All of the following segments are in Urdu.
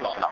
老大。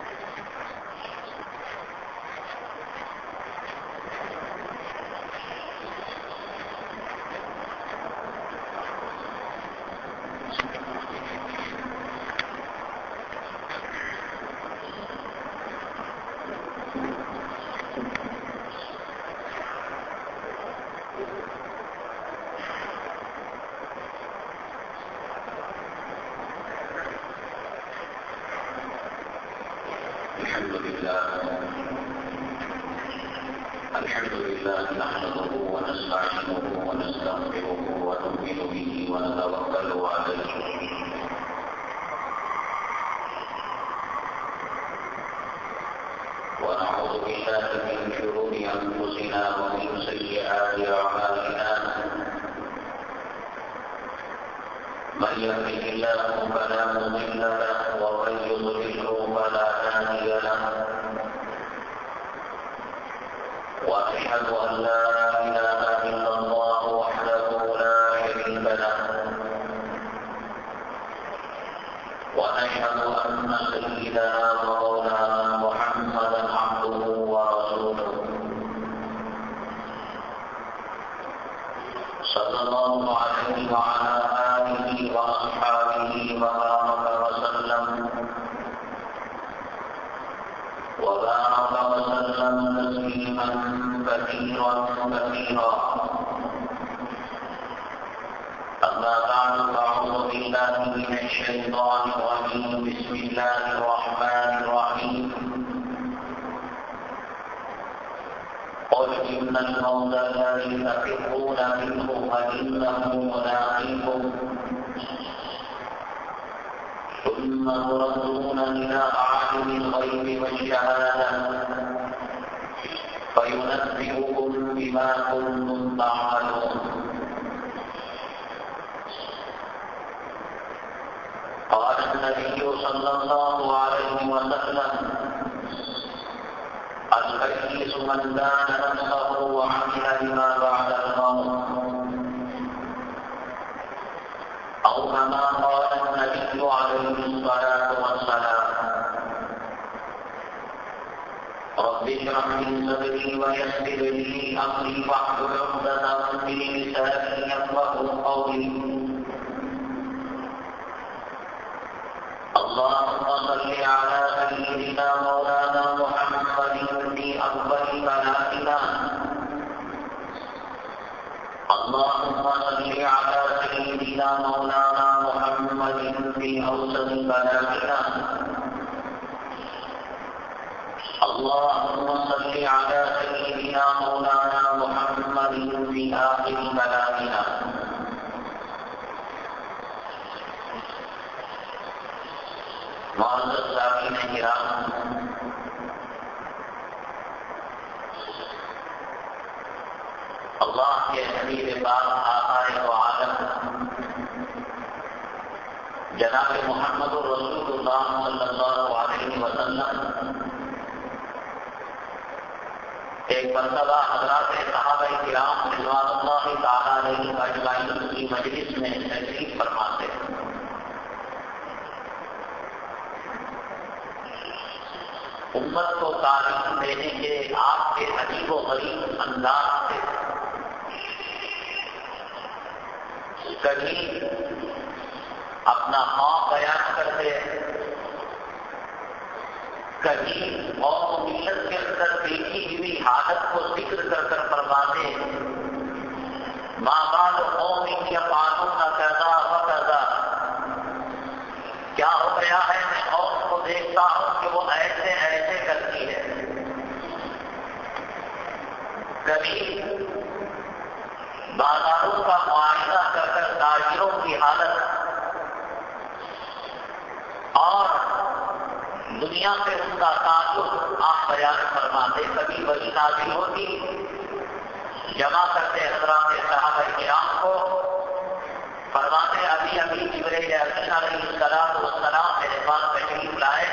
جناب محمد رسول اللہ صلی اللہ علیہ وسلم، ایک مرتبہ حضرات صحابہ کرام رضوان اللہ تعالیٰ علیہ اجمعین کی مجلس میں تشریف فرماتے ہیں۔ امت کو تعلیم دینے کے آپ کے عجیب و غریب انداز سے کبھی اپنا ہاں بیان کرتے کہیں اور مشت کے اندر دیکھی ہوئی حالت کو ذکر کر کر فرماتے ماں بال قوم یا قانون کا کردہ وقدہ کیا ہو گیا ہے؟ میں اور کو دیکھتا ہوں کہ وہ ایسے ایسے کرتی ہے۔ کبھی بازاروں کا معاہدہ کر کر تاجروں کی حالت دنیا سے ان کا تعلق آپ بیان فرماتے کبھی وہی نازی ہوتی جمع کرتے حضرات صاحب کرام کو۔ فرماتے ابھی ابھی جبریل علی سلام السلام والسلام میرے پاس تشریف لائے۔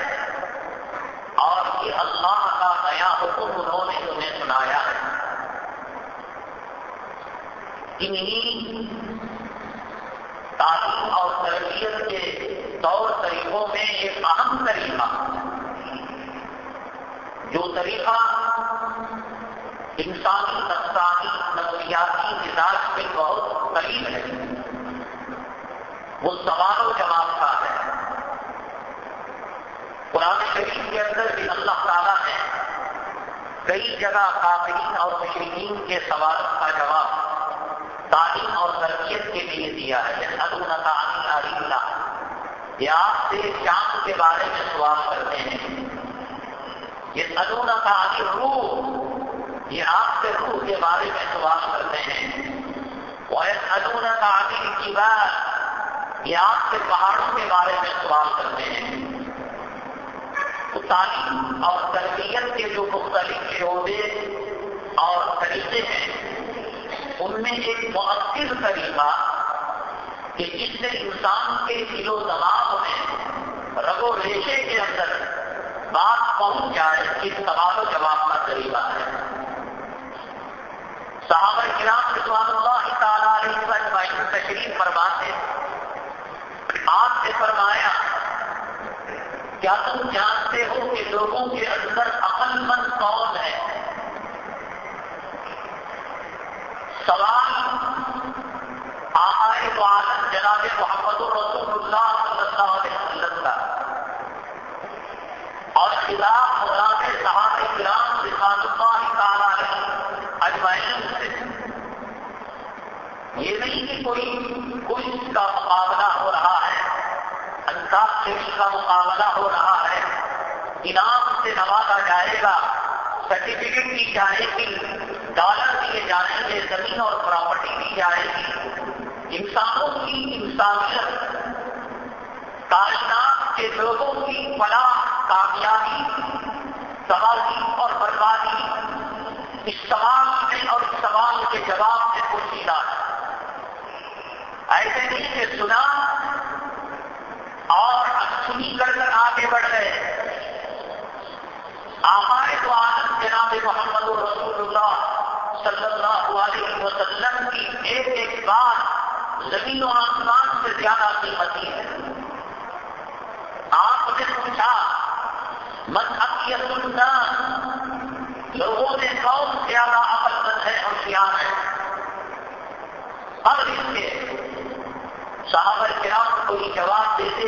اور یہ اللہ کا نیا حکم انہوں نے انہیں سنایا ہے۔ تعلیم اور تربیت کے طور طریقوں میں ایک اہم طریقہ۔ جو طریقہ انسانی نفسانی نفسیاتی مزاج کے بہت قریب ہے، وہ سوال و جواب کا ہے۔ قرآن شریف کے اندر بھی اللہ تعالیٰ نے کئی جگہ قابلین اور مشرقین کے سوال کا جواب تعلیم اور تربیت کے لیے دیا ہے۔ اللہ یہ آپ سے چاند کے بارے میں سوال کرتے ہیں۔ یہ ادونا کا روح یہ آپ سے روح کے بارے میں سوال کرتے ہیں۔ وہ ادونا کا علی کی بات یہ آپ سے پہاڑوں کے بارے میں سوال کرتے ہیں۔ تو تعلیم اور تربیت کے جو مختلف شعبے اور طریقے ہیں، ان میں ایک مؤثر طریقہ کہ جس سے انسان کے دل و دماغ میں رگو ریشے کے اندر بات پہنچ جائے اس سوال و جواب کا طریقہ ہے صحابہ کرام رضوان اللہ تعالیٰ علیہ تشریف فرماتے آپ سے فرمایا، کیا تم جانتے ہو کہ لوگوں کے اندر عقل مند کون ہے؟ سوال آئے تو جناب محمد الرسول اللہ صلی اللہ علیہ وسلم کا اور خلاف مراد صحاب کرام رضوان اللہ تعالیٰ اجمائن سے۔ یہ نہیں کہ کوئی کوئی کا مقابلہ ہو رہا ہے انتاخری کا مقابلہ ہو رہا ہے، انعام سے نوازا جائے گا سرٹیفکیٹ دی جائے گی ڈالر دیے جائیں گے، زمین اور پراپرٹی دی جائے گی۔ انسانوں کی انسانیت، کائنات کے لوگوں کی فلاح کامیابی سواری اور بربادی اس سوال میں اور اس سوال کے جواب میں پوچھیدہ ہے۔ ایسے نہیں کہ سنا اور سنی کر کر آگے بڑھ گئے۔ آمائے تو آنند جناب محمد رسول اللہ صلی اللہ علیہ وسلم کی ایک ایک بات زمین و آسمان سے زیادہ قیمتی ہے۔ آپ نے پوچھا مذہب سننا؟ لوگوں نے کون زیادہ عقل مند ہے ہوشیار ہے۔ اب اس کے صحابہ کرام کو یہ جواب دیتے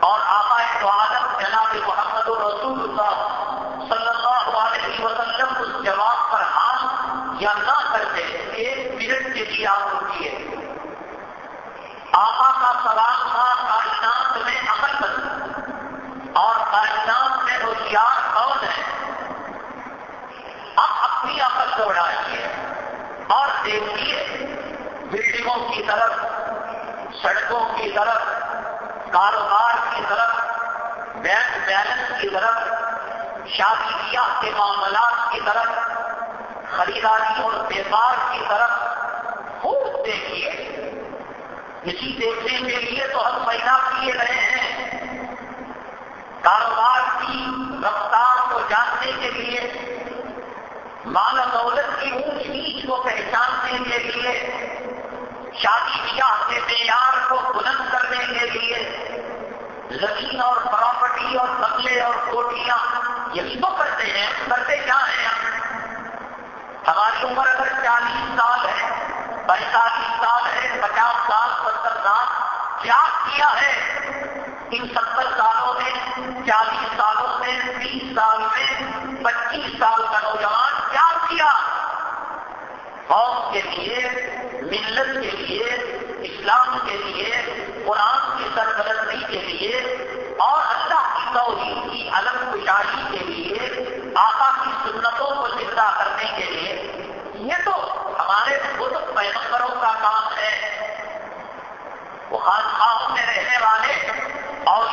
اور آقا تو عالم جناب محمد رسول اللہ صلی اللہ علیہ وسلم اس جواب پر ہاتھ یا نہ کرتے ایک منٹ کے لیے آپ رکیے۔ آقا کا سوال تھا کائنات میں عقل مند اور کائنات میں ہوشیار کون ہے؟ اب اپنی عقل دوڑائیے اور دیکھیے بلڈنگوں کی طرف، سڑکوں کی طرف، کاروبار کی طرف، بینک بیلنس کی طرف، شادی بیاہ کے معاملات کی طرف، خریداری اور بیپار کی طرف۔ خوب دیکھیے، اسی دیکھنے کے لیے تو ہم پیدا کیے رہے ہیں۔ کاروبار کی رفتار کو جاننے کے لیے، مال دولت کی اونچ نیچ کو پہچاننے کے لیے، شادی بیاہ کے معیار کو بلند کرنے کے لیے، زمین اور پراپرٹی اور بنگلے اور کوٹیاں یہی تو کرتے ہیں، کرتے کیا ہیں ہم؟ ہماری عمر اگر چالیس سال ہے، پینتالیس سال ہے، پچاس سال، ستر سال، کیا کیا ہے؟ ان ستر سالوں میں، چالیس سالوں میں، تیس سال میں، پچیس سال کا نوجوان کیا کیا؟ قوم کے لیے، ملت کے لیے، اسلام کے لیے، قرآن کی سربلندی کے لیے، اور اللہ کی توحید کی علم کشاری کے لیے، آقا کی سنتوں کو زندہ کرنے کے لیے، یہ تو ہمارے خود پیغمبروں کا کام ہے۔ وہ خانخواہوں میں رہنے والے اور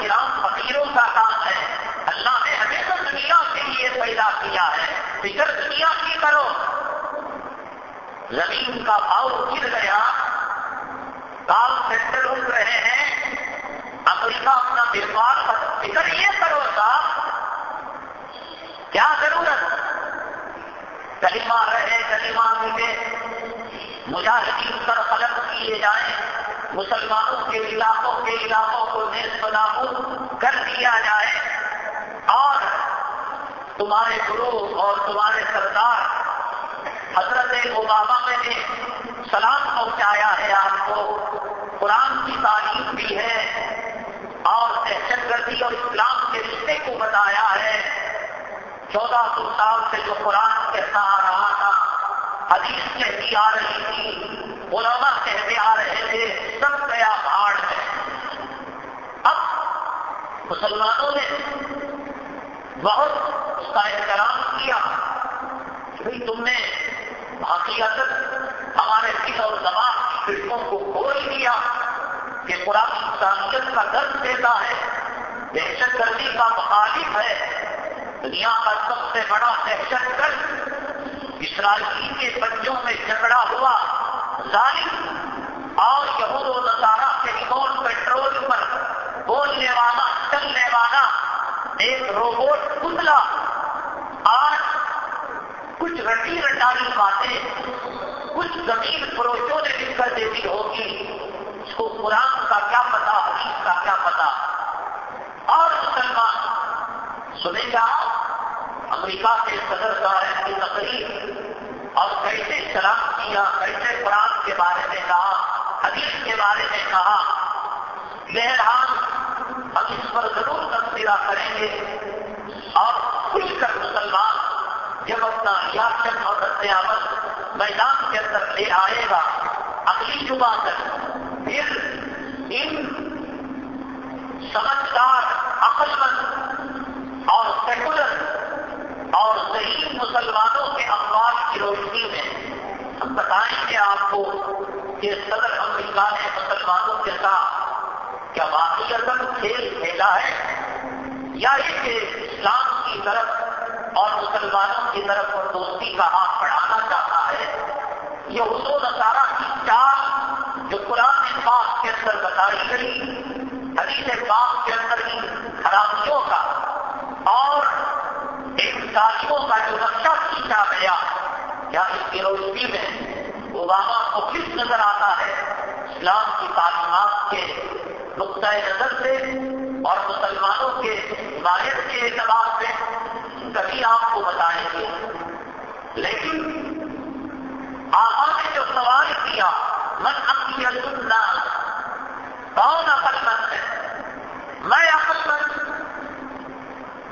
کرام فقیروں کا کام ہے۔ اللہ نے ہمیں تو دنیا کے لیے پیدا کیا ہے۔ فکر دنیا کی کرو۔ زمین کا بھاؤ گر گیا۔ کال سینٹر اٹھ رہے ہیں۔ امریکہ اپنا ویپار فکر یہ کرو صاحب۔ کیا ضرورت؟ کلمہ رہے، کلمہ ملے۔ مجاہدین پر قلم کیے جائیں۔ مسلمانوں کے علاقوں کے علاقوں کو نیز نابود کر دیا جائے اور تمہارے گرو اور تمہارے سردار حضرت اوباما میں نے سلام پہنچایا ہے، آپ کو قرآن کی تعلیم بھی ہے اور دہشت گردی اور اسلام کے رشتے کو بتایا ہے۔ چودہ سو سال سے جو قرآن کہتا آ رہا تھا حدیث کہتی آ رہی تھی، علماء کہتے آ رہے تھے، سب گیا بھاڑ ہے اب مسلمانوں نے بہت اس کا احترام کیا کہ تم نے حقیقت ہمارے دل اور زبان کی کھڑکیوں کو کھول دیا کہ قرآن انسانیت کا درد دیتا ہے، دہشت گردی کا مخالف ہے، دنیا کا سب سے بڑا دہشت گرد اسرائیل کے بچوں میں جھگڑا ہوا ظالم اور یہود و نظارہ کے ریموٹ پیٹرول پر بولنے والا، چلنے والا ایک روبوٹ پتلا آج کچھ رٹی رٹائی باتیں، کچھ زمین فروشوں نے لکھ کر دیتی ہوگی۔ اس کو قرآن کا کیا پتا، حدیث کا کیا پتا؟ اور مسلمان، سنے گا امریکہ کے صدر صاحب کی تقریب اور کیسے سلام کیا، کیسے قرآن کے بارے میں کہا، حدیث کے بارے میں کہا۔ بہرحال ہم اس پر ضرور تبصرہ کریں گے۔ اور کھل کر مسلمان، جب اپنا ریاست اور رد عمل میدان کے اندر لے آئے گا، اگلی جمعہ تک، پھر ان سمجھدار عقل مند اور اور صحیح مسلمانوں کے اخبار کی روشنی میں ہم بتائیں گے آپ کو کہ صدر امریکہ نے مسلمانوں کے ساتھ کیا باقی اگر کھیل کھیلا ہے؟ یا یہ کہ اسلام کی طرف اور مسلمانوں کی طرف اور دوستی کا ہاتھ بڑھانا چاہتا ہے؟ یہ اردو نصارہ کی چال جو قرآن پاک کے اندر بتائی گئی، حدیث پاک کے اندر ہی خرابیوں کا اور ایک ساتھیوں کا جو نقشہ کھینچا گیا کیا اس کی روشنی میں اوباما کو کس نظر آتا ہے؟ اسلام کی تعلیمات کے نقطۂ نظر سے اور مسلمانوں کے حمایت کے اعتبار سے کبھی آپ کو بتائیں گے۔ لیکن آپ نے جو سوال کیا، من اپنی سننا کون عقل مند ہے؟ میں عقل مند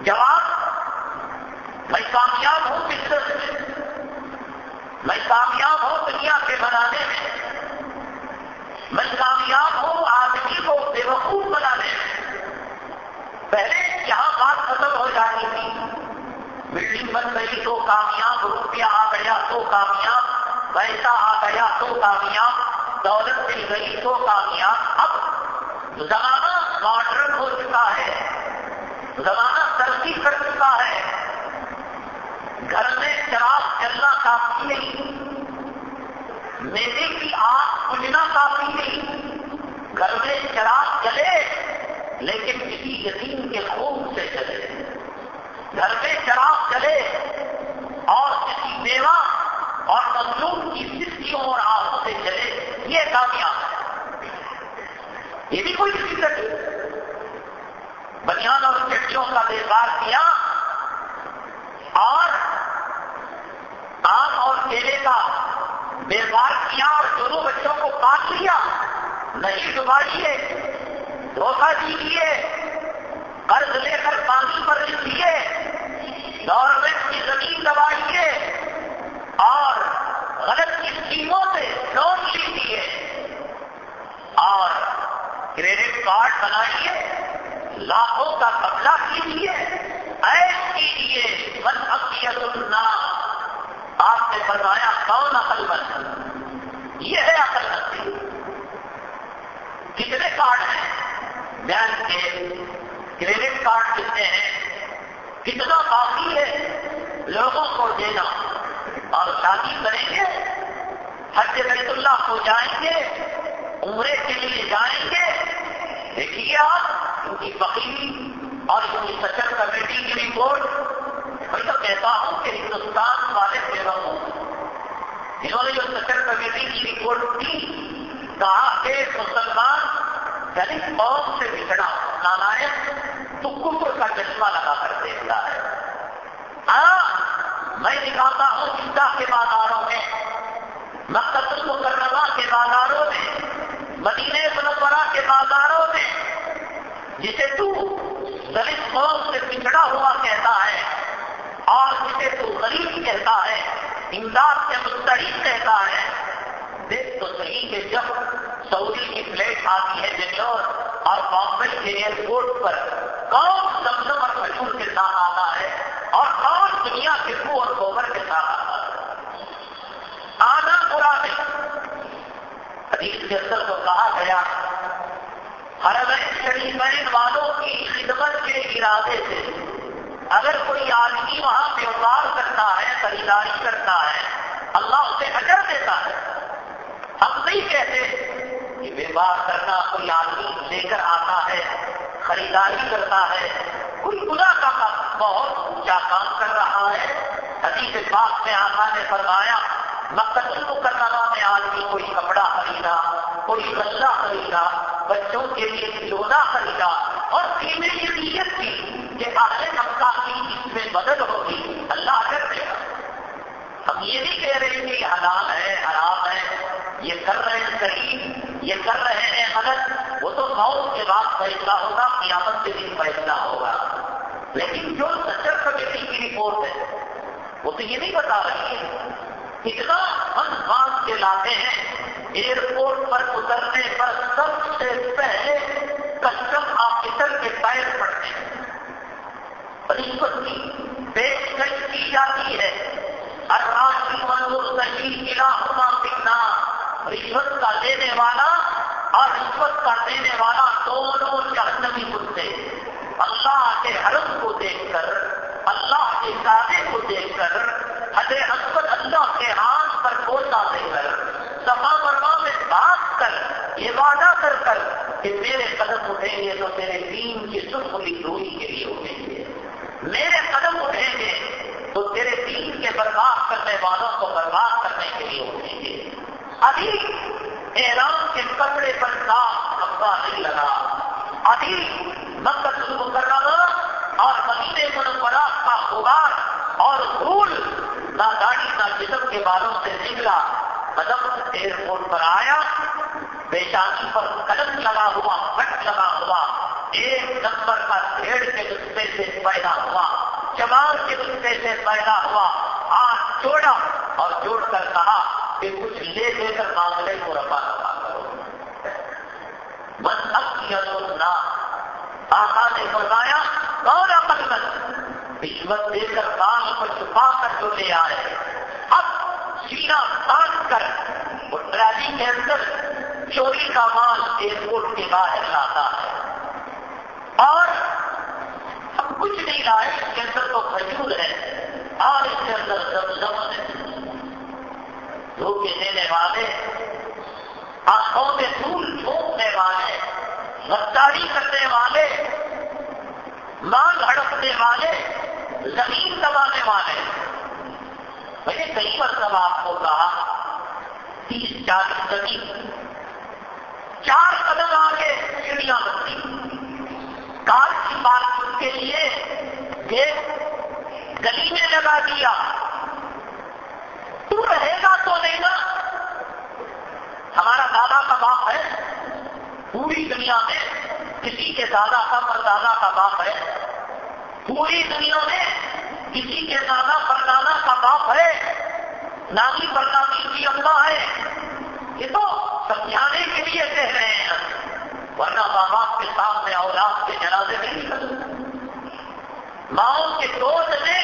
جواب میں کامیاب ہوں بزنس میں میں کامیاب ہوں دنیا کے بنانے میں۔ میں کامیاب ہوں آدمی کو بے وقوف بنانے میں۔ پہلے یہاں بات ختم ہو جاتی تھی۔ بلڈنگ بن گئی تو کامیاب، روپیہ آ گیا تو کامیاب، پیسہ آ گیا تو کامیاب، دولت مل گئی تو کامیاب۔ اب زمانہ ماڈرن ہو چکا ہے۔ زمانہ ترقی کر چکا ہے۔ گھر میں چراغ چلنا کافی نہیں۔ میلے کی آگ بجنا کافی نہیں۔ گھر میں چراغ چلے لیکن کسی یتیم کے خون سے چلے گھر میں چراغ چلے اور کسی بیوہ اور مظلوم کی سستیوں اور آہوں سے چلے یہ کامیاب ہے۔ یہ بھی کوئی فکر بنیاد اور چٹیوں کا دیکھار کیا۔ اور آم اور کیلے کا بیوار کیا اور دونوں بچوں کو کاٹ لیا نہیں ڈبائیے دھوکہ دیجیے قرض لے کر پانی پر لیجیے گورنمنٹ کی زمین دبائیے اور غلط اسکیموں سے لون لیجیے اور کریڈٹ کارڈ بنائیے لاکھوں کا قبضہ کیجیے ایس کیجیے بس اکیت الناس، آپ نے بتایا کون عقل مند؟ یہ ہے عقل مندی کتنے کارڈ ہیں؟ بینک کے، کریڈٹ کارڈ کتنے ہیں؟ کتنا باقی ہے؟ لوگوں کو دینا۔ اور شادی کریں گے، حج بیت اللہ کو جائیں گے، عمرے کے لیے جائیں گے۔ دیکھیے آپ ان کی فقیری اور ان کی کمیٹی کی رپورٹ میں تو کہتا ہوں کہ ہندوستان والے بے وقوف انہوں نے جو سچر کمیٹی کی رپورٹ دی کہا کہ مسلمان یعنی قوم سے بچڑا نالائق تو کفر کا چشمہ لگا کر دیکھتا ہے۔ ہاں میں دکھاتا ہوں چنتا کے بازاروں میں، مقصد مکرمہ کے بازاروں میں، مدینہ منورہ کے بازاروں میں، جسے تو دلت قوم سے بچڑا ہوا کہتا ہے اور جسے تو غریب کہتا ہے، امداد سے مستحق کہتا ہے۔ دیکھ تو صحیح کہ جب سعودی کی فلیٹ آتی ہے بنگلور اور بامبے کے ایئرپورٹ پر کون زمزم اور مشہور کے ساتھ آتا ہے اور کون دنیا کے کو اور گوبر کے ساتھ آتا ہے؟ آنا برا نہیں۔ حدیث کے اندر تو کہا گیا ہر شریفین والوں کی خدمت کے ارادے سے اگر کوئی آدمی وہاں ویوپار کرتا ہے، خریداری کرتا ہے، اللہ اسے اجر دیتا ہے، ہم نہیں کہتے کہ ویوہار کرنا کوئی آدمی لے کر آتا ہے، خریداری کرتا ہے، کوئی خدا کا بہت اونچا کام کر رہا ہے۔ حدیث پاک میں آقا نے فرمایا، مقصد کرنا میں آدمی کوئی کپڑا خریدا کوئی غلہ خریدا بچوں کے لیے کھلونا خریدا اور تینے یہ نیت کی کہ آگے طبقہ کی اس میں مدد ہوگی۔ اللہ کر دے گا ہم یہ نہیں کہہ رہے کہ یہ حلال ہے، حرام ہے۔ یہ کر رہے ہیں قریب یہ کر رہے ہیں مدد وہ تو موت کے بعد فیصلہ ہوگا، قیامت کے دن فیصلہ ہوگا۔ لیکن جو سچر کمیٹی کی رپورٹ ہے، وہ تو یہ نہیں بتا رہی ہے۔ اتنا ہم باندھ کے لاتے ہیں۔ ایئرپورٹ پر اترنے پر سب سے پہلے کسٹم آفیسر کے پیر پڑتے ہیں۔ رشوت کی پیشکش کی جاتی ہے۔ سیکھنا رشوت کا دینے والا اور رشوت کا دینے والا دونوں جہنمی کتے اللہ کے حرم کو دیکھ کر اللہ کے سادے کو دیکھ کر حضرت حسبت اللہ کے ہاتھ پر بوسا دے کر سفا برما میں بات کر یہ وعدہ کر کر کہ میرے قدم اٹھیں گے تو تیرے دین کی کے لیے اٹھیں گے میرے قدم اٹھیں گے تو تیرے دین کے برباد کرنے والوں کو برباد کرنے کے لیے اٹھیں گے ابھی احرام کے کپڑے پر صاف کپڑا نہیں لگا۔ ابھی مکت مکرمہ اور مدینے منورہ کا غبار اور دھول نہ گاڑی نہ جسم کے بالوں سے نکلا۔ قدم ایئرپورٹ پر آیا۔ بیشانی پر قدم لگا ہوا پٹ لگا ہوا۔ ایک نمبر کا بھیڑ کے نسخے سے پیدا ہوا چمار کے نسخے سے پیدا ہوا، ہاتھ جوڑا اور جوڑ کر کہا کہ کچھ لے دے کر معاملے کو رفا دفا کرو۔ بس اب آقا نے بتایا کون عقل مند رشوت دے کر کام کو چھپا کر جو لے آئے۔ اب سینا باندھ کر وہ ٹرالی کے اندر چوری کا مال ایئرپورٹ کے باہر لاتا ہے۔ اور ہم کچھ نہیں لائے اس کے اندر تو کھجور ہے۔ اور اس کے اندر زمزم ہے دھوکے دینے والے، آنکھوں میں پھول جھونکنے والے، غداری کرنے والے مانگ ہڑپنے والے، زمین دبانے والے۔ میں نے کئی مرتبہ آپ کو کہا، تیس، چالیس زمین چار قدم آگے سیڑھیاں بنتی کار کی بات کے لیے گیٹ گلی میں لگا دیا۔ تو رہے گا تو نہیں نا؟ ہمارا دادا کا باپ ہے۔ پوری دنیا میں کسی کے دادا کا پردادا کا باپ ہے۔ پوری دنیا میں کسی کے دادا پردادا کا باپ ہے۔ نانی پردادی کی اما ہے۔ یہ تو سمجھانے کے لیے کہہ رہے ہیں۔ ورنہ ماں باپ کے سامنے اولاد کے جنازے نہیں نکلتے ماؤں کے گود میں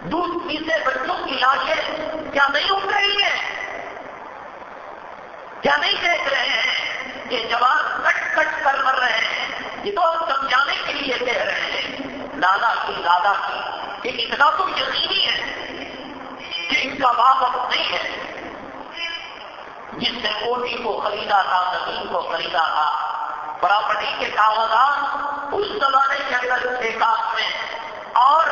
دودھ پیتے بچوں کی لاشیں کیا نہیں اٹھ رہی ہیں؟ کیا نہیں دیکھ رہے ہیں؟ کہ جوان کٹ کٹ کر مر رہے ہیں۔ یہ تو ہم سمجھانے کے لیے کہہ رہے ہیں۔ دادا کی دادا کی کہ اتنا تو یقینی ہے کہ ان کا باپ اب نہیں ہے۔ جس نے کوٹی کو خریدا تھا، زمین کو خریدا تھا۔ پراپرٹی کے کاغذات اس زمانے کے اندر ایک میں۔ اور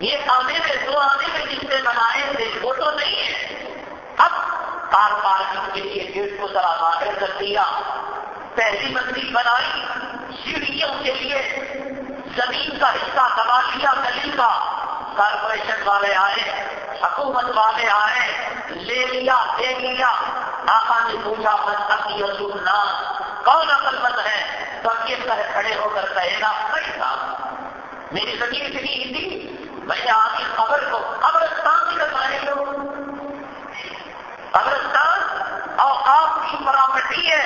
یہ آنے میں دو آنے میں جس نے بنائے تھے، وہ تو نہیں ہے۔ اب کار پارکنگ کے لیے گیٹ کو ذرا باہر کر دیا۔ پہلی منزل بنائی، سیڑھیوں کے لیے زمین کا حصہ دبا لیا گلی کا۔ کارپوریشن والے آئے۔ حکومت والے آئے لے لیا، دے لیا۔ آقا نے پوچھا کی رسول نام کون عقل مند ہے؟ تو یہ کر کھڑے ہو کر کہے گا صحیح تھا میری زمین اتنی تھی میں آگے خبر کو قبرستان بھی کروانے لوگ قبرستان اور آپ کی پراپرٹی ہے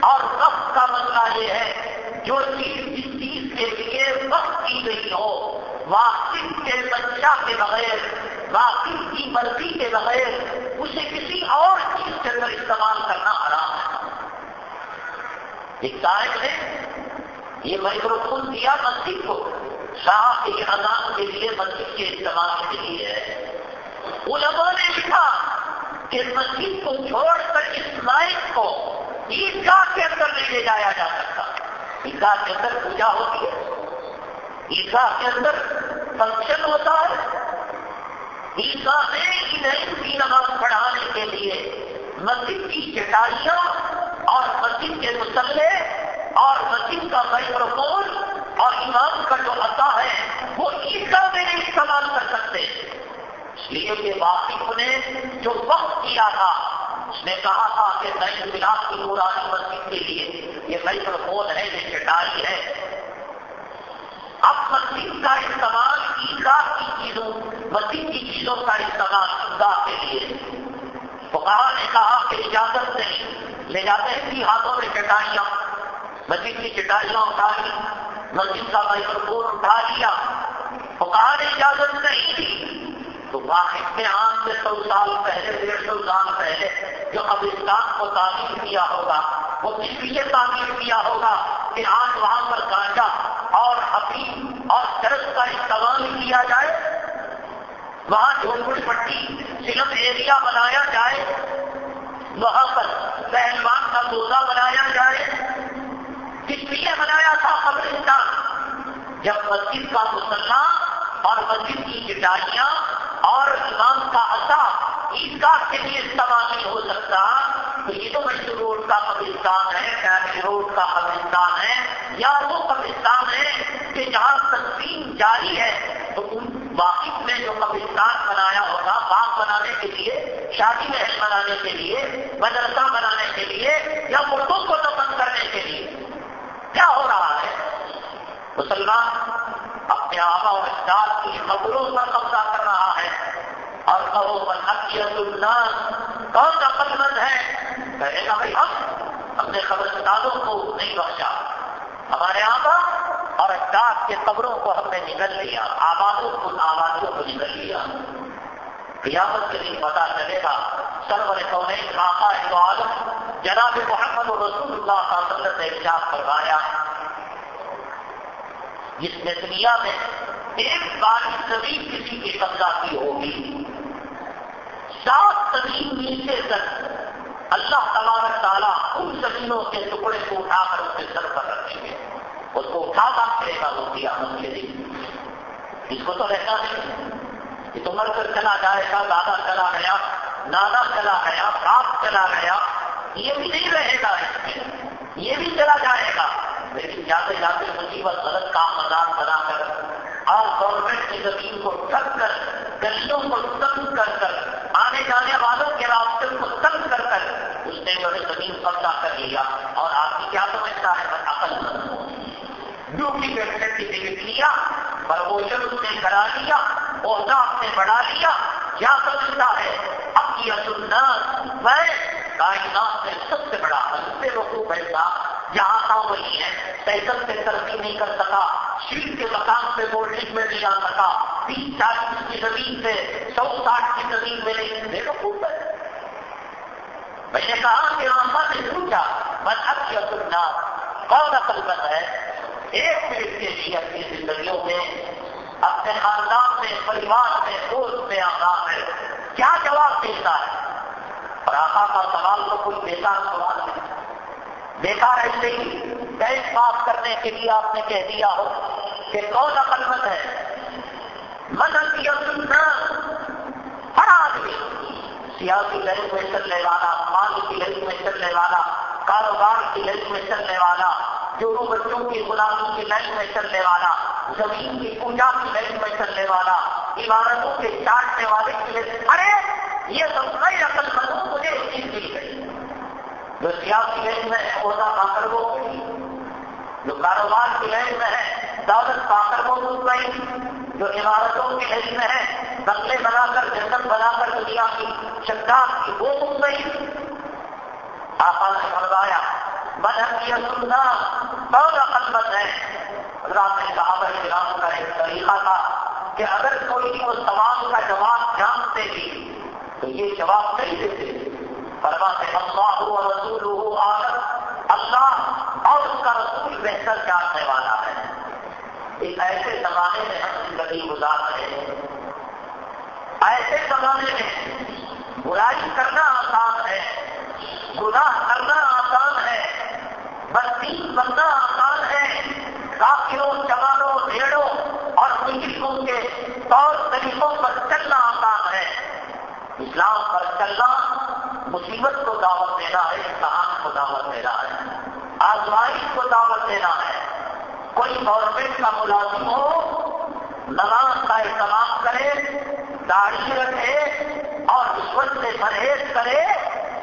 اور وقت کا مسئلہ یہ ہے، جو چیز جس چیز کے لیے وقت کی گئی ہو واقف کے بچہ کے بغیر واقف کی مرضی کے بغیر اسے کسی اور چیز کے اندر استعمال کرنا حرام ہے۔ ایک صاحب نے یہ مائکرو فون دیا مسجد کو۔ شاہ کے اذان کے لیے مسجد کے استعمال کے لیے ہے۔ علماء نے لکھا کہ مسجد کو چھوڑ کر اس مائک کو عیدگاہ کے اندر نہیں لے جایا جا سکتا۔ عیدگاہ کے اندر پوجا ہوتی ہے۔ عیسا کے اندر فنکشن ہوتا ہے۔ عیسا نے کی نماز پڑھانے کے لیے مسجد کی چٹائیاں اور مسجد کے مسلح اور مسجد کا مائکروفون اور امام کا جو عطا ہے، وہ عیسا میں نہیں استعمال کر سکتے اس لیے کہ واقف نے جو وقت کیا تھا، اس نے کہا تھا کہ نئی بلاس کی نورانی مسجد کے لیے یہ مائکروفون ہے، یہ چٹائی ہے۔ اب مسجد کا استعمال عیدگاہ کی چیزوں، مسجد کی چیزوں کا استعمال عیدگاہ کے لیے۔ فکار نے کہا کہ اجازت نہیں لے جاتے ہیں کہ ہاتھوں میں چٹائیاں مسجد کی چٹائیاں اٹھا لی۔ مسجد کا بھائی اٹھا لیا۔ فکار نے اجازت نہیں دی۔ تو واقع میں آج سے سو سال پہلے، ڈیڑھ سو سال پہلے جو قبرستان کو تعمیر کیا ہوگا، وہ کس لیے تعمیر کیا ہوگا کہ آج وہاں پر گانجا اور حقیق اور چرس کا استعمال کیا جائے؟ وہاں جھونپڑی پٹی فلم ایریا بنایا جائے؟ وہاں پر پہلوان کا روزہ بنایا جائے؟ کس لیے بنایا تھا قبرستان؟ جب مسجد کا مسلح اور مسجد کی چٹائیاں اور امام کا اثا عیدگاہ کے لیے استعمال نہیں ہو سکتا، تو یہ تو مشہور روڈ کا قبرستان ہے فیملی روڈ کا قبرستان ہے، یا وہ قبرستان ہے کہ جہاں تقسیم جاری ہے، تو ان واقف میں جو قبرستان بنایا ہوگا، باغ بنانے کے لیے، شادی محل بنانے کے لیے، مدرسہ بنانے کے لیے، یا مردوں کو دفن کرنے کے لیے، کیا ہو رہا ہے؟ مسلمان اپنے آبا اور اجداد کی خبروں پر قبضہ کر رہا ہے۔ اور کہو حقیت الناس کون عقل مند ہے؟ کہے گا بھائی ہم اپنے قبرستانوں کو نہیں بخشا۔ ہمارے آبا اور اجداد کے قبروں کو ہم نے نکل لیا۔ آبادوں کو آبادیوں کو نکل لیا۔ قیامت کے لیے پتا چلے گا، سرور کونے خاصا عالم جناب محمد رسول اللہ کا وسلم نے ارشاد کروایا جس نے دنیا میں ایک بار زمین کسی کی قبضہ کی ہوگی۔ سات زمین نیچے تک اللہ تبارک تعالیٰ ان زمینوں کے ٹکڑے کو اٹھا کر اس کے سر پر رکھیں گے اس کو اٹھا کر کرے گا وہ قیامت کے دن اس کو تو رہتا نہیں کہ تو مر کر چلا جائے گا دادا چلا گیا نانا چلا گیا باپ چلا گیا۔ یہ بھی نہیں رہے گا۔ اس میں یہ بھی چلا جائے گا۔ لیکن جاتے جاتے مصیبت غلط کا مدار بنا کر اور گورنمنٹ کی زمین کو ٹھک کر، گلیوں کو تنگ کر کر، آنے جانے والوں کے راستے کو تنگ کر کر، اس نے جو ہے زمین قبضہ کر لیا۔ اور آپ کی کیا سمجھتا ہے؟ عقل مند ہو۔ ڈیوٹی لیا پرموشن اس نے کرا لیا عہدہ آپ نے بڑھا لیا۔ کیا سمجھتا ہے؟ اب کی سننا، میں کائنات میں سب سے بڑا ہم سے روکو پیسہ جہاں تھا وہی ہے۔ سائیکل سے ترقی نہیں کر سکا شیٹ کے مقام سے بولڈنگ میں نہیں آ سکا۔ تیس چالیس کی زمین سے سو ساٹھ کی زمین میں نہیں دیکھو خوب ہے۔ میں نے کہا کہ آما نے پوچھا بس اب کیا؟ سننا کون عقل مند ہے؟ ایک منٹ کے لیے اپنی زندگیوں میں، اپنے خاندان میں، پریوار میں، دوست میں آغاز ہے۔ کیا جواب دیتا ہے؟ اور آقا کا سوال تو کوئی بیکار سوال نہیں بیکار ایسے ہی ٹیسٹ پاس کرنے کے لیے آپ نے کہہ دیا ہو کہ کون عقل مند ہے؟ مدد یا سننا؟ ہر آدمی۔ سیاسی لہر میں چلنے والا، مال کی لہر میں چلنے والا، کاروبار کی لہر میں چلنے والا جو بچوں کی غلامی کی لائن میں چلنے والا، زمین کی پوجا کی لائن میں چلنے والا، عمارتوں کے چاٹنے والے کی لائن ارے! یہ سب نئی عقل مند مجھے اس چیز مل گئی جو سیاسی لائن میں ہے عہدہ پا کر وہ جو کاروبار کی لائن میں ہے، دولت پا کر وہ گئی جو عمارتوں کی لائن میں ہے، بنگلے بنا کر، جنگل بنا کر دنیا کی شداد کی وہ مل گئی آپ نے فرمایا مذہب یہ سننا بہت عقل ہے۔ رام نے صحابہ کرام کا ایک طریقہ تھا کہ اگر کوئی وہ سوال کا جواب جانتے بھی تو یہ جواب نہیں دیتے۔ فرماتے اللہ ہو رسول ہو اللہ اور اس کا رسول بہتر جاننے والا ہے۔ ایک ایسے زمانے میں ہم زندگی گزار رہے ہیں۔ ایسے زمانے میں برائی کرنا آسان ہے، گناہ کرنا آسان ہے بستی بننا آسان ہے۔ کافیوں چمانوں ڈھیڑوں اور مجرموں کے طور طریقوں پر اسلام پر چلنا مصیبت کو دعوت دینا ہے امتحان کو دعوت دینا ہے، آزمائش کو دعوت دینا ہے۔ کوئی گورنمنٹ کا ملازم ہو، نماز کا اہتمام کرے، داڑھی رکھے اور رشوت سے پرہیز کرے،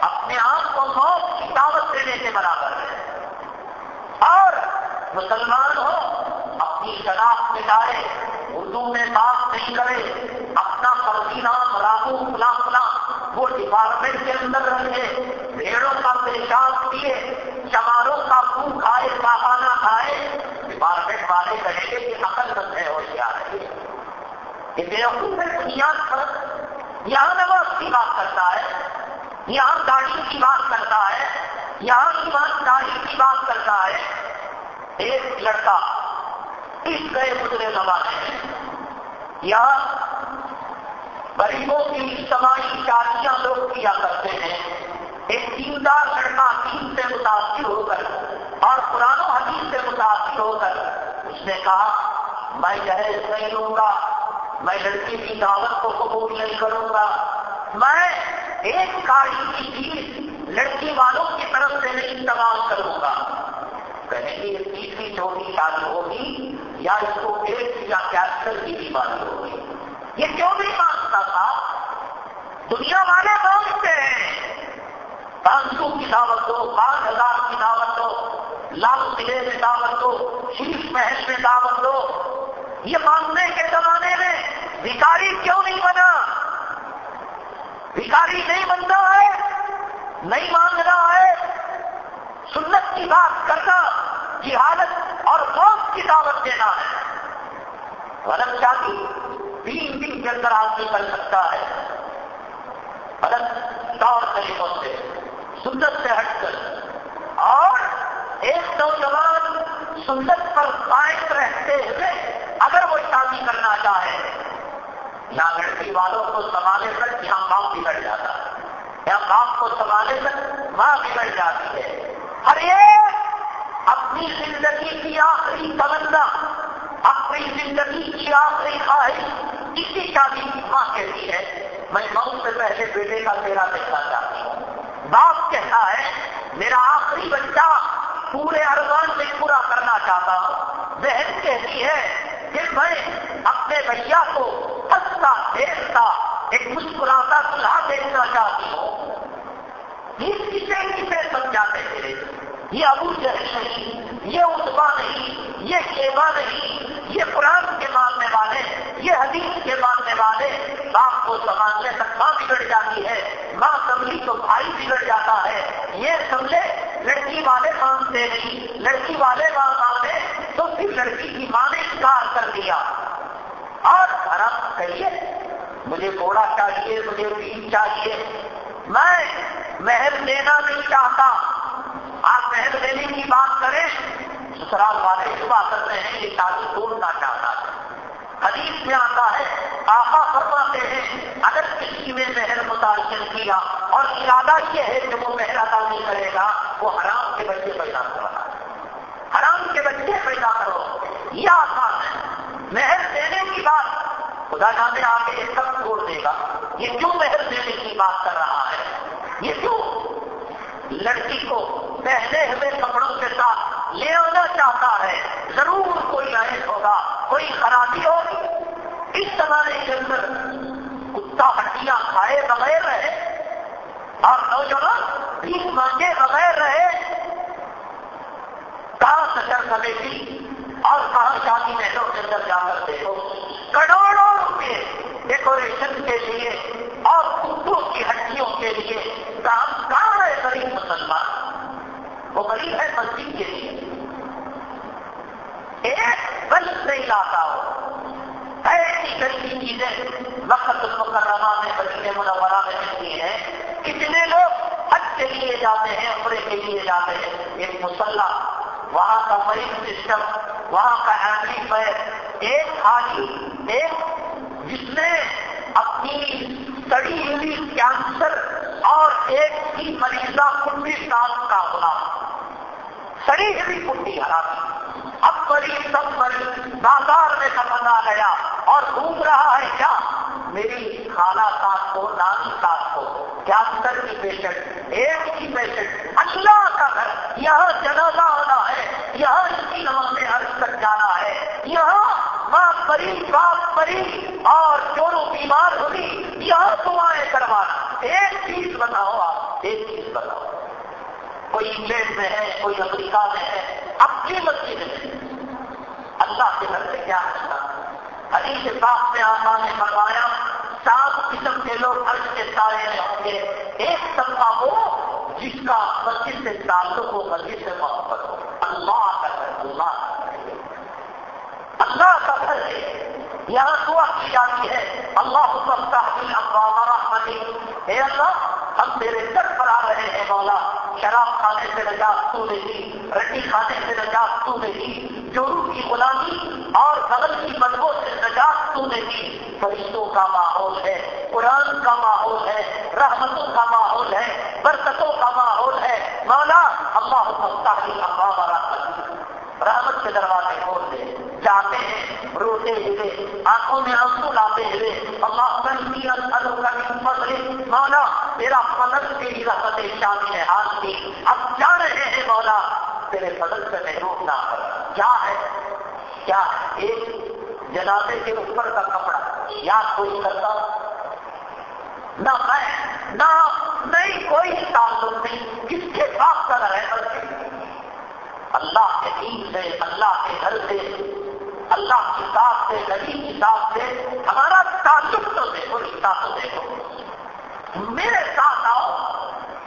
اپنے آپ کو موت کی دعوت دینے کے برابر ہے۔ اور مسلمان ہو، اپنی شناخت مٹائے اردو میں بات نہیں کرے، اپنا فرضی نام راہو، فلاں فلاں، وہ ڈپارٹمنٹ کے اندر رہے بھیڑوں کا پیشاب پیے چماروں کا خون کھائے پاخانہ کھائے ڈپارٹمنٹ والے کہیں گے کہ عقل مند ہے ہوشیار ہے۔ کہ بیوقوف ہے بنیاد پر یہاں نواز کی بات کرتا ہے، یہاں گاڑی کی بات کرتا ہے، یہاں ایمانداری کی بات کرتا ہے۔ ایک لڑکا اس گئے گزرے زمانے میں۔ یہاں غریبوں کی اجتماعی شادیاں لوگ کیا کرتے ہیں؟ ایک دیندار لڑکا دین سے متاثر ہو کر اور قرآن و حدیث سے متاثر ہو کر اس نے کہا، میں جہیز نہیں لوں گا، میں لڑکی کی دعوت کو قبول نہیں کروں گا۔ میں ایک گاڑی کی چیز لڑکی والوں کی طرف سے نہیں استعمال کروں گا۔ کہیں گے تیسری چوتھی شادی ہوگی۔ یا اس کو ایک یا کیپٹل کی بیماری ہوگی یہ کیوں نہیں مانگتا تھا؟ دنیا والے مانگتے ہیں۔ پانچ سو کی دعوت دو، پانچ ہزار کی دعوت دو، لال قلعے میں دعوت دو، شریف محل میں دعوت دو۔ یہ مانگنے کے زمانے میں بھکاری کیوں نہیں بنا؟ بھکاری نہیں بنتا ہے، نہیں مانگنا ہے۔ سنت کی بات کرنا جہادت اور موت کی دعوت دینا ہے۔ غلط شادی تین دن کے اندر آدمی کر سکتا ہے۔ غلط طور طریقوں سے، سنت سے ہٹ کر۔ اور ایک نوجوان سنت پر قائم رہتے ہوئے اگر وہ شادی کرنا چاہے، یا لڑکی والوں کو سنبھالے کر یہاں کام بگڑ جاتا۔ ہے یا باپ کو سنبھالے تک ماں بگڑ جاتی ہے۔ ہر ایک اپنی زندگی کی آخری تمنا، اپنی زندگی کی آخری خواہش کسی شادی کی ماں کہتی ہے۔ میں موت سے پہلے بیٹے کا میرا دیکھنا چاہتی ہوں۔ باپ کہتا ہے، میرا آخری بچہ پورے ارمان میں پورا کرنا چاہتا ہوں۔ بہن کہتی ہے کہ میں اپنے بھیا کو ہنستا، دیکھتا، ایک مسکراتا سلا دیکھنا چاہتی ہوں۔ یہ کسے کسے سمجھاتے تھے۔ یہ ابو جہل نہیں، یہ اتبا نہیں، یہ کیوا نہیں، یہ قرآن کے ماننے والے، یہ حدیث کے ماننے والے۔ باپ کو سنبھالنے تک ماں بگڑ جاتی ہے، ماں سمجھی تو بھائی بگڑ جاتا ہے۔ یہ سمجھے لڑکی والے مانتے نہیں، لڑکی والے ماں مانے تو پھر لڑکی کی ماں نے انکار کر دیا۔ اور خراب کہیے، مجھے گھوڑا چاہیے، مجھے بیج چاہیے۔ میں محل لینا نہیں چاہتا۔ آپ محل لینے کی بات کریں، سسرال والے اس بات کرتے ہیں کہ شادی توڑنا چاہتا ہے حدیث میں آتا ہے، آقا فرماتے ہیں، اگر کسی نے محل متعین کیا اور ارادہ یہ ہے کہ وہ محل ادا نہیں کرے گا، وہ حرام کے بچے پیدا کر رہا ہے حرام کے بچے پیدا کرو۔ یہ آسان ہے۔ محل دینے کی بات خدا جانے آگے یہ سب چھوڑ دے گا۔ یہ کیوں مہر دینے کی بات کر رہا ہے؟ یہ کیوں؟ لڑکی کو پہنے ہوئے کپڑوں کے ساتھ لے آنا چاہتا ہے۔ ضرور کوئی عائد ہوگا، کوئی خرابی ہوگی۔ اس زمانے کے اندر کتا ہڈیاں کھائے بغیر رہے، اور نوجوان بھیک مانگے بغیر رہے۔ کہاں سچر کمیٹی اور کہاں شادی محلوں کے اندر جا کر دیکھو۔ کروڑوں روپے ڈیکوریشن کے لیے اور کتوں کی ہڈیوں کے لیے کام کہاں ہے غریب مسلمان۔ وہ غریب ہے مسجد کے لیے۔ ایک بلب نہیں لاتا ہو ایسی کئی چیزیں وقت المکرمہ میں بچے منورہ میں ملتی ہیں۔ کتنے لوگ حج کے لیے جاتے ہیں، عمرے کے لیے جاتے ہیں۔ ایک مسلح، وہاں کا مریض سسٹم، وہاں کا ایمپلی ہے ایک خالی، ایک جس نے اپنی سڑی ہوئی کینسر اور ایک ہی مریضہ کنڈی کام کا ہونا۔ سڑی ہوئی کنڈی حرامی اب بڑی سب بڑی بازار میں سپنا گیا اور گھوم رہا ہے کیا؟ میری خالہ ساتھ کو، نانی ساتھ کو۔ کینسر کی پیشنٹ، ایک ہی پیشنٹ۔ اللہ کا گھر، یہاں جنازہ ہونا ہے۔ یہاں اس کی نمازیں عرض تک جانا ہے۔ یہاں ماں پری، باپ پری اور چوروں بیمار ہوگی یہاں دعائیں کروانا۔ ایک چیز بتاؤ آپ، ایک چیز بتاؤ کوئی انگلینڈ میں ہے، کوئی امریکہ میں ہے، اپنی مسجد میں اللہ کے گھر سے کیا رشتہ علی کے پاس میں آسان نے فرمایا، سات قسم کے لوگ عرض کے سارے میں ہوں گے۔ ایک طبقہ ہو جس کا مسجد سے تعلق ہو، مسجد سے محبت ہو اللہ کا گھر اللہ کا گھر اللہ کا گھر ہے یہاں دعا کی جاتی ہے۔ اللہ رحمتی۔ اے اللہ، ہم تیرے در پر آ رہے ہیں، مولا۔ شراب کھانے سے نجات تو نے دی رٹی کھانے سے نجات تو نے دی چورو کی غلامی اور بغل کی بدبو سے نجات تو نے دی فرشتوں کا ماحول ہے، قرآن کا ماحول ہے، رحمتوں کا ماحول ہے، برکتوں کا ماحول ہے۔ مولا اللہ مستحی اللہ رحمت رحمت کے دروازے کھول دے۔ جاتے ہیں، روتے ہوئے، آنکھوں میں آنسو لاتے ہوئے۔ اللہ کا مولا تیرا فضل تیری رحمت شامل ہے، حال کی اب جا رہے ہیں مولا، تیرے فضل سے محروم نہ کر کیا ہے، کیا ایک جنازے کے اوپر کا کپڑا۔ یاد کوئی کرتا؟ نہ میں، نہ نہیں، کوئی تعلق نہیں۔ کس کے پاس کا رہے اللہ کے دین سے، اللہ کے گھر سے۔ اللہ کی سے، نبی کی سے، ہمارا تعلق تو دیکھو، رشتہ تو دیکھو۔ میرے ساتھ آؤ،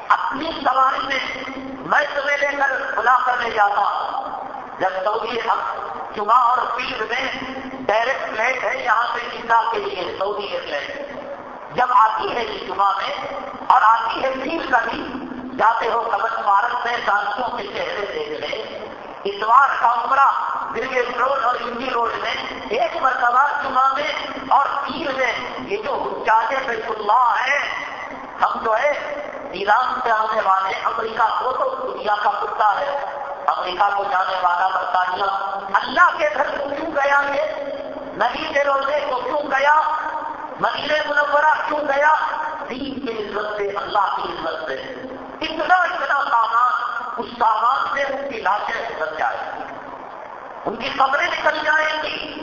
اپنی سواری میں میں تمہیں لے کر بلا کر لے جاتا جب سعودی ہم جمعہ اور پیر میں ڈائریکٹ فلائٹ ہے یہاں سے جدہ کے لیے، سعودی فلائٹ جب آتی ہے یہ جمعہ میں اور آتی ہے پیر کا بھی جاتے ہو کبر پارک میں سانسوں کے چہرے دیکھ رہے اتوار کا عمرہ برگیڈ روڈ اور انڈی روڈ میں، ایک مرتبہ جمعہ میں اور پیر میں۔ یہ جو چاہے بیت اللہ ہے ہم جو ہے ایران سے آنے والے امریکہ کو تو دنیا کا کتا ہے۔ امریکہ کو جانے والا برطانیہ اللہ کے گھر کو کیوں گیا یہ؟ نبی کے روزے کو کیوں گیا؟ مدینہ منورہ کیوں گیا؟ دین کی عزت سے، اللہ کی عزت سے۔ اتنا اتنا سامان اس سامان سے ان کی لاشیں نکل جائیں گی ان کی خبریں نکل جائیں گی۔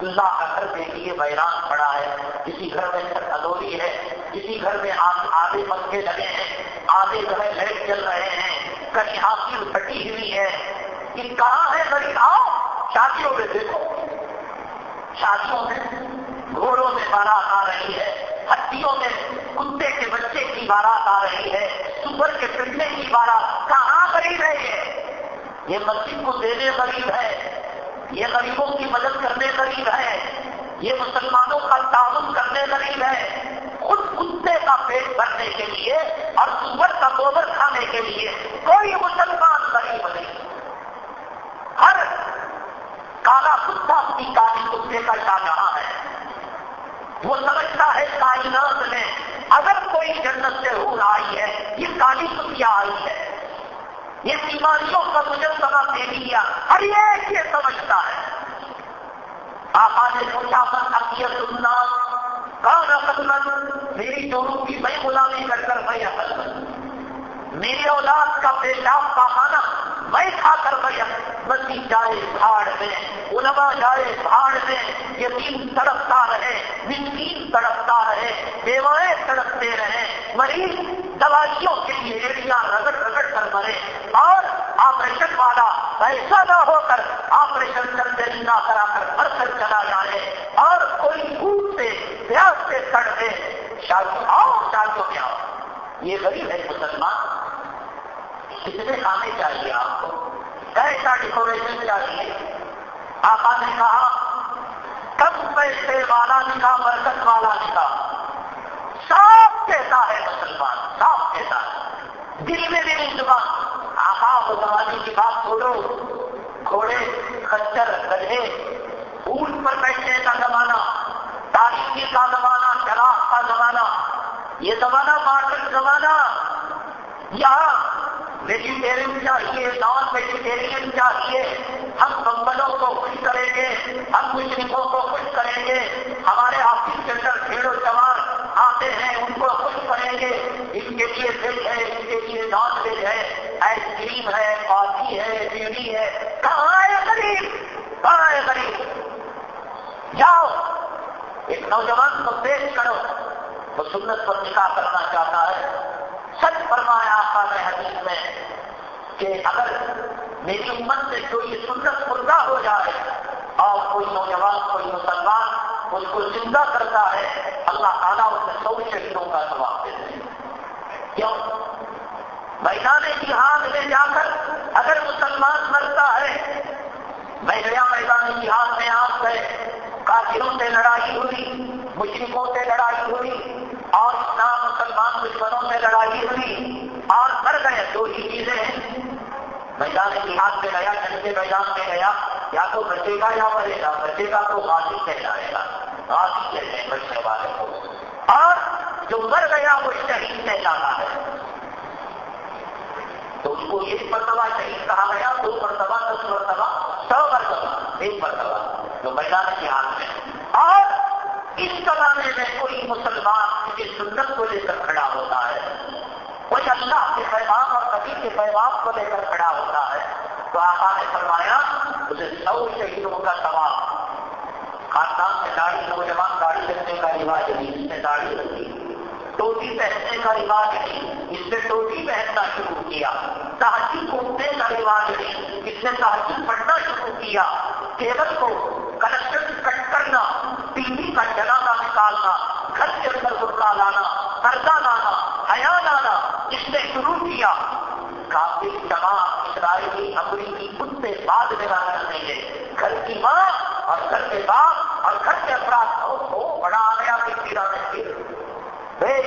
اللہ کا گھر دیکھیے ویران پڑا ہے۔ کسی گھر میں ادوری ہے، کسی گھر میں آدھے پنکھے لگے ہیں، آدھے جو ہے لائٹ چل رہے ہیں، کہیں حاصل پھٹی ہوئی ہے۔ کہ کہاں ہے بڑی آؤ، شادیوں میں دیکھو۔ شادیوں میں گھوڑوں میں بارات آ رہی ہے ہڈیوں میں کتے کے بچے کی بارات آ رہی ہے، سور کے پنڈے کی بارات کہاں غریب ہے یہ۔ یہ مسجد کو دینے غریب ہے۔ یہ غریبوں کی مدد کرنے غریب ہے۔ یہ مسلمانوں کا تعاون کرنے غریب ہے۔ خود کتے کا پیٹ بھرنے کے لیے اور سور کا گوبر کھانے کے لیے کوئی مسلمان غریب نہیں۔ ہر کالا کتا اپنی کالی کتے کا جہاں ہے۔ وہ سمجھتا ہے کائنات میں اگر کوئی جنت سے ہو آئی ہے، یہ کالی کتیا آئی ہے یہ بیماریوں کا مجھے سبق دے دیا۔ ہر ایک یہ سمجھتا ہے۔ آقا نے پوچھا من اکیت سننا کون عقل مند میری چوروں کی میں غلامی کر کر میں عقل مند میری اولاد کا پیشاب کا میں کھا کر گیا بسی جائے بھاڑ میں، علماء جائے بھاڑ میں، یتیم تڑپتا رہے، مسکین تڑپتا رہے بیوائیں تڑپتے رہے، مریض دوائیوں کے لیے ایڑیاں رگڑ رگڑ کر مرے، اور آپریشن والا ایسا نہ ہو کر آپریشن سرجری نہ کرا کر مر کر چلا جائے، اور کوئی بھوک سے، پیاس سے سڑ دے شادی، آؤ شادیوں میں آؤ۔ یہ غریب ہے مسلمان۔ کتنے کھانے چاہیے آپ کو۔ کیسا ڈیکوریشن چاہیے آقا نے کہا کم پیسے والا نکا برکت والا نکا صاف کہتا ہے مسلمان صاف کہتا ہے۔ دل میں بھی نہیں زبان آقا وہ زمانے کی بات چھوڑو گھوڑے کچر گدھے اونٹ پر بیٹھنے کا زمانہ، تاریخی کا زمانہ شراب کا زمانہ۔ یہ زمانہ ماڈرن زمانہ۔ یہاں ویجیٹیرین چاہیے نان ویجیٹیرین چاہیے۔ ہم کمبلوں کو خوش کریں گے، ہم مشرقوں کو خوش کریں گے۔ ہمارے آفس کے اندر بھیڑ جوان آتے ہیں، ان کو خوش کریں گے۔ ان کے لیے ویج ہے، ان کے لیے نان ویج ہے۔ آئس کریم ہے کافی ہے بیڑی ہے۔ کہاں ہے غریب؟ کہاں ہے غریب؟ جاؤ۔ ایک نوجوان کو پیش کرو۔ وہ سنت پر نکاح کرنا چاہتا ہے۔ سچ فرمایا آقا نے حدیث میں کہ اگر میری امت سے جو یہ سنت مردہ ہو جائے اور کوئی نوجوان، کوئی مسلمان اس کو زندہ کرتا ہے، اللہ تعالیٰ اسے سو شہیدوں کا جواب دیتے ہیں کیوں؟ میدان جہاد میں جا کر اگر مسلمان مرتا ہے، میں گیا میدان جہاد میں آپ گئے کافروں سے لڑائی ہوئی مشرقوں سے لڑائی ہوئی اور اسلام مسلمان دشمنوں سے لڑائی ہوئی اور مر گئے دو ہی چیزیں میدان جہاد میں گیا جنگ کے میدان میں گیا، یا تو بچے گا یا مرے گا بچے گا تو غازی کہلائے گا، غازی کہتے ہیں بچنے والے کو۔ اور جو مر گیا، وہ شہید کہلاتا ہے۔ تو اس کو ایک مرتبہ شہید کہا گیا، دو مرتبہ دس مرتبہ، سو مرتبہ، ایک مرتبہ، جو میدان جہاد میں۔ اور اس زمانے میں کوئی مسلمان کی سنت کو لے کر کھڑا ہوتا ہے۔ کوئی اللہ کے پیغام اور کبھی کے پیغام کو لے کر کھڑا ہوتا ہے۔ تو آقا نے فرمایا اسے سو شہیدوں کا سوال۔ خاندان میں داڑھی نوجوان داڑھی رکھنے کا رواج نہیں، اس نے داڑھی رکھی۔ ٹوٹی پہننے کا رواج نہیں، اس نے ٹوٹی پہننا شروع کیا۔ تحجی گھومنے کا رواج نہیں، اس نے تحجی پڑھنا شروع کیا۔ کیبل کو کنیکشن کٹ کرنا ٹی وی کا جلانا نکالنا، گھر کے اندر گرا لانا قرضہ لانا، حیا لانا، اس نے شروع کیا۔ بعد میں نہ کریں گے گھر کی ماں اور گھر کے باپ اور گھر کے افراد ہو بڑا آ گیا کہ پیڑا میں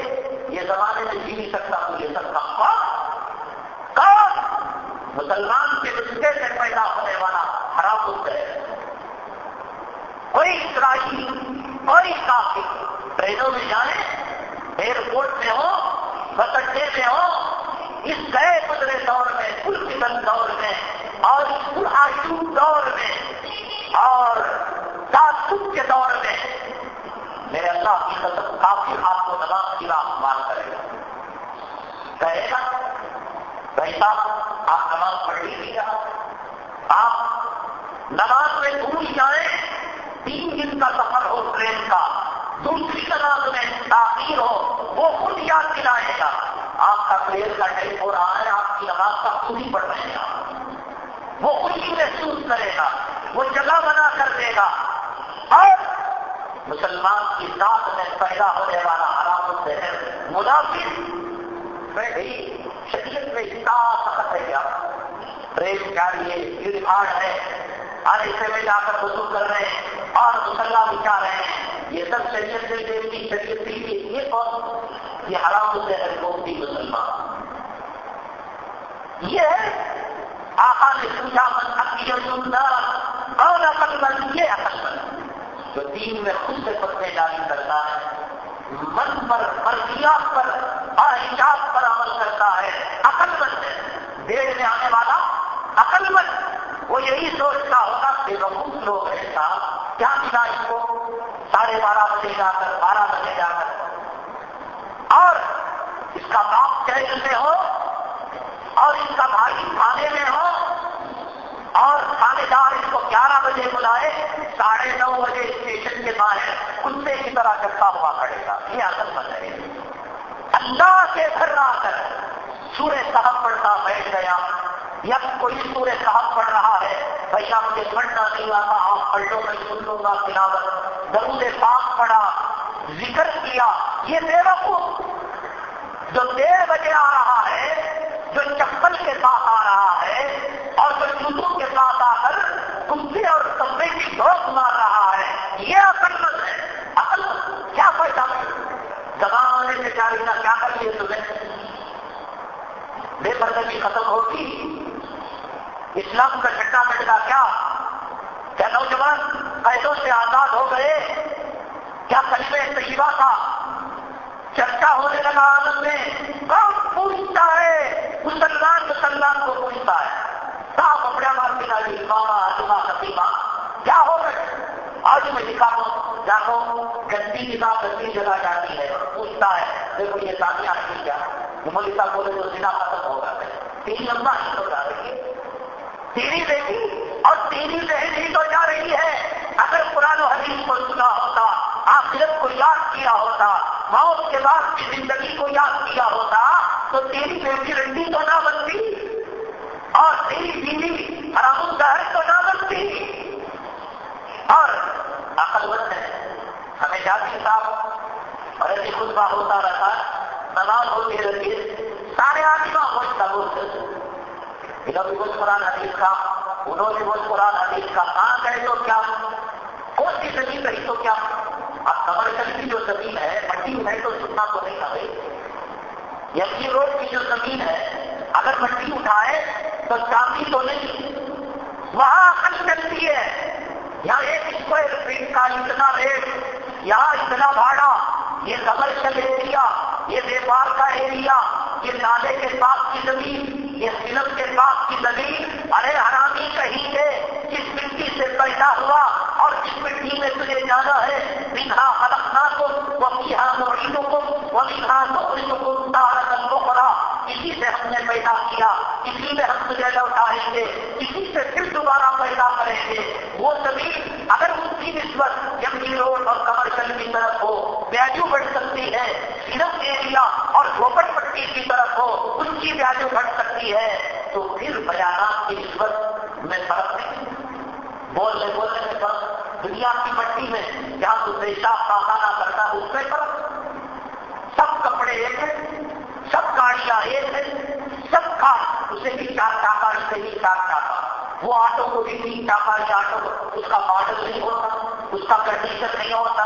یہ زمانے میں جی نہیں سکتا تو یہ سب کا کون؟ مسلمان کے رشتے سے پیدا ہونے والا حرام ہے۔ کوئی اسرائیل کوئی کافی ٹرینوں میں جائیں ایئرپورٹ میں ہو بس اڈے میں ہو اس گئے گزرے دور میں کل کتن دور میں، اور اس آشو دور میں، اور تعصب کے دور میں۔ میرے اللہ کی قسم، کافی آپ کو نماز کی بات مان کرے گا کہے گا ویسا آپ نماز پڑھ لیجیے آپ نماز میں بھول جائیں، تین دن کا سفر ہو ٹرین کا۔ دوسری نماز میں تاخیر ہو، وہ خود یاد دلائے گا۔ آپ کا ٹرین کا ٹائم ہو رہا ہے، آپ کی نماز کا خود ہی پڑھ رہے گا۔ وہ خوشی محسوس کرے گا، وہ جگہ بنا کر دے گا۔ اور مسلمان کی ذات میں پیدا ہونے والا حرام سے ہے منافق، میں بھی شریعت میں اتنا سخت ہے۔ کیا ٹرین کیا لیے بھیڑ بھاڑ ہے۔ ہر حصے میں جا کر وضو کر رہے ہیں اور مسلح بچا رہے ہیں۔ یہ سب شریعت سے دیوی شریعت کی یہ اور یہ حرام سے ہے گومتی مسلمان۔ یہ ہے آقا نے پوچھا من اکیل سندر اور عقل مند یہ عقل مند جو دین میں خود سے پتے جاری کرتا ہے، من پر مرضیات پر اور پر عمل کرتا ہے، عقل مند ہے۔ دیڑ میں آنے والا عقل مند۔ وہ یہی سوچتا ہوگا کہ بہت لوگ ایسا کیا ملا اس کو؟ ساڑھے بارہ بجے جا کر، بارہ بجے جا کر۔ اور اس کا باپ چیل میں ہو، اور اس کا بھائی تھانے میں ہو، اور تھانے دار اس کو گیارہ بجے بلائے، ساڑھے نو بجے اسٹیشن کے باہر کتے کی طرح کرتا ہوا پڑے گا۔ یہ اصل بن اللہ کے گھر آ کر۔ سورہ صاحب پڑھتا بیٹھ گیا۔ یا کوئی سورہ صاحب پڑھ رہا ہے بھیا مجھے پڑھنا نہیں آتا، آپ پڑھ لو، میں سن لوں گا، تلاوت۔ درود پاک پڑھا، ذکر کیا، یہ بے وقوف جو ڈیڑھ بجے آ رہا ہے، جو چپل کے ساتھ آ رہا ہے، اور جو جوتوں کے ساتھ آ کر کمبے اور کمبے کی دوست مار رہا ہے، یہ اصل ہے۔ اصل کیا پیسہ زبان میں چاری کیا کر لیے تمہیں۔ بے پردگی ختم ہوگی۔ اسلام کا چٹا مٹ کیا؟ کیا نوجوان قیدوں سے آزاد ہو گئے؟ کیا کلمے طیبہ کا چرچا ہونے لگا آنند میں۔ کون پوچھتا ہے؟ مسلمان مسلمان کو پوچھتا ہے۔ صاف اپنے مار پتا جی ماما حجما حتیمہ کیا ہو گئے؟ آج میں دکھاؤ جاؤ گندی کتاب گندی جگہ جاتی ہے۔ پوچھتا ہے، دیکھو یہ تازیاں نہیں کیا ملی صاحب بولے تو سنا ختم ہوگا تین لمبا ہی تو جا رہی ہے۔ تیری بیٹی اور تیری بہن ہی تو جا رہی ہے۔ اگر قرآن و حدیث کو سنا ہوتا، آخرت کو یاد کیا ہوتا، موت کے بعد کی زندگی کو یاد کیا ہوتا، تو تیری بیٹی رنڈی تو نہ بنتی اور تیری بیوی حرام الظاہر تو نہ بنتی۔ اور عقل ہے، ہمیں جاتی صاحب، اور ایسی خطبہ ہوتا رہتا، نماز ہوتی رہتی، سارے آدمی خوش تھا بولتے انہوں بھی کچھ قرآن حدیث کا، انہوں نے کچھ قرآن حدیث کا کہاں گئے تو کیا؟ کون سی زمین رہی تو کیا؟ اب کمرشل کی جو زمین ہے، مٹی ہے تو سننا تو نہیں آئے۔ یعنی یقین روڈ کی جو زمین ہے، اگر مٹی اٹھائے تو چاندی تو نہیں، وہاں عقل چلتی ہے۔ یہاں ایک اسکوائر فٹ کا اتنا ریٹ یہاں اتنا بھاڑا، یہ کمرشل ایریا، یہ ویپار کا ایریا، یہ نالے کے پاس کی زمین، یہ سلم کے پاس کی زمین، ارے حرامی کہیں گے اس مٹی سے پیدا ہوا؟ مٹی میں تجھے جانا ہے۔ بنا خلق نہ تم وہ میاں کو وہ میاں کو تارا اسی سے ہم نے پیدا کیا، اسی میں ہم تجھے لوٹائیں گے۔ اسی سے پھر دوبارہ پیدا کریں گے۔ وہ زمین اگر اس کی نسبت یمنی روڈ اور کمرشل کی طرف ہو ویلو بڑھ سکتی ہے صرف ایریا اور جھوپڑ پٹی کی طرف ہو، اس کی ویلو بڑھ سکتی ہے۔ تو پھر بیانات کی نسبت میں فرق نہیں۔ بولنے بولنے میں فرق دنیا کی مٹی میں جہاں تو پیشاب پاخانہ کرتا ہے اس میں سب کپڑے ایک ہیں، سب گاڑیاں ایک ہیں، سب کا اسے بھی چار ٹاکا اسے بھی چار ٹاکا وہ آٹو کو بھی تین ٹاکا یا آٹو، اس کا ماڈل نہیں ہوتا، اس کا کنڈیشن نہیں ہوتا۔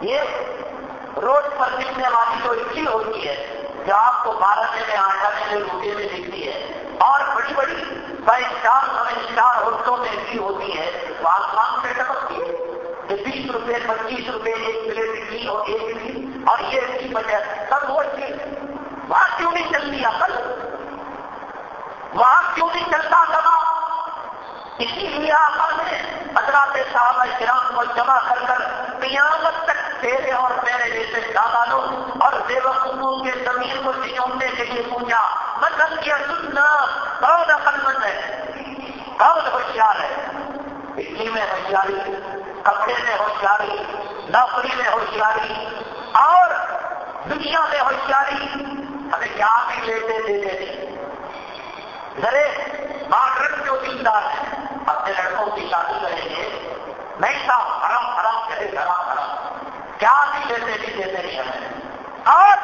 یہ روڈ پر ملنے والی جو اچھی ہوتی ہے، جو آپ کو بارہ میں آٹا میں روٹے میں دکھتی ہے، اور بڑی بڑی چار اسٹار چار ہوٹلوں میں بھی ہوتی ہے۔ وہ آسمان سے ٹپکتی ہے۔ کہ بیس روپے، پچیس روپے ایک پلیٹ کی اور ایک کی۔ اور یہ اس کی وجہ سب وہ چیز وہاں کیوں نہیں چلتی اصل وہاں کیوں نہیں چلتا سما اسی لیے آپ نے حضرات صحابہ کرام کو جمع کر کر قیامت تک تیرے اور میرے جیسے دادا لو اور بے وقوفوں کے زمین کو سجوڑنے کے لیے پوچھا مطلب کیا سننا بہت عقل مند ہے۔ بہت ہوشیار ہے۔ بجلی میں ہوشیاری، کپڑے میں ہوشیاری، نوکری میں ہوشیاری اور دنیا میں ہوشیاری ہمیں کیا بھی لیتے دیتے نہیں ذرے ماڈرن جو دیندار ہے اپنے لڑکوں کی شادی کریں گے، نہیں صاحب، حرام حرام کرے حرام حرام۔ کیا بھی دیتے نہیں دیتے نہیں ہمیں اور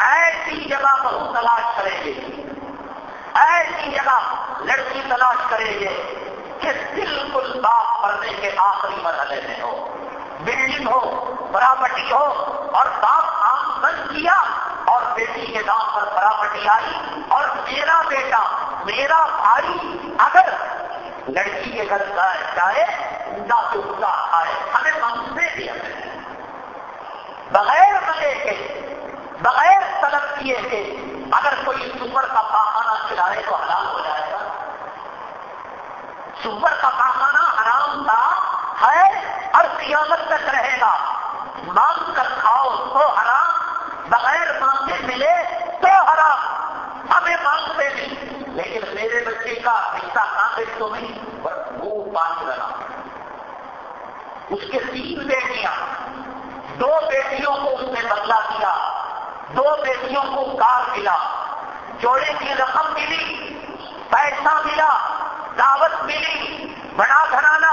ایسی جگہ بہت تلاش کریں گے۔ ایسی جگہ لڑکی تلاش کریں گے کہ بالکل صاف پردے کے آخری مرحلے میں ہو۔ بلڈنگ ہو، پراپرٹی ہو، اور باپ آم بند کیا اور بیٹی کے نام پر پراپرٹی آئی، اور میرا بیٹا، میرا بھائی اگر لڑکی کے گھر جائے نہ تو آئے ہمیں منصوبے بھی ہمیں بغیر ملے کے، بغیر طلب کیے کہ اگر کوئی سور کا پاخانہ چلائے تو حرام ہو جائے گا۔ سور کا پاخانہ حرام تھا ہے اور قیامت تک رہے گا۔ مانگ کر کھاؤ تو حرام، بغیر مانگے ملے تو حرام۔ ہمیں مانگتے نہیں لیکن میرے بچے کا حصہ کہاں تو نہیں وہ پانی لگا۔ اس کے تین بیٹیاں، دو بیٹیوں کو اس نے بدلا دیا، دو بیٹیوں کو کار ملا، جوڑے کی رقم ملی، پیسہ ملا، دعوت ملی، بڑا گھرانا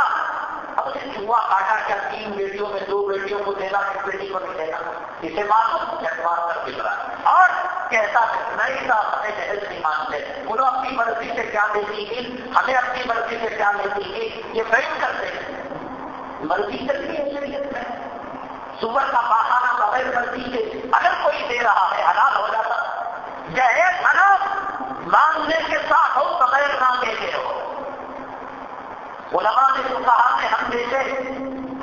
اب اسے چوہا کاٹا کیا تین بیٹیوں میں دو بیٹیوں کو دینا، ایک بیٹی کو نہیں دینا۔ اسے معلوم جٹوار کر دکھ رہا۔ اور کہتا نہیں تھا، ہمیں جہیز نہیں مانتے۔ انہوں اپنی مرضی سے کیا دیتی تھی ہمیں اپنی مرضی سے کیا دیتی تھی یہ فیل کرتے۔ ہیں مرضی چلتی ہے شریعت میں۔ صبح کا پہانا بغیر مرضی سے اگر کوئی دے رہا ہے، حلال ہو جاتا۔ جہیز حلال مانگنے کے ساتھ ہو، بغیر مانگے کے ہو۔ علماء نے جو کہا کہ ہم دیکھے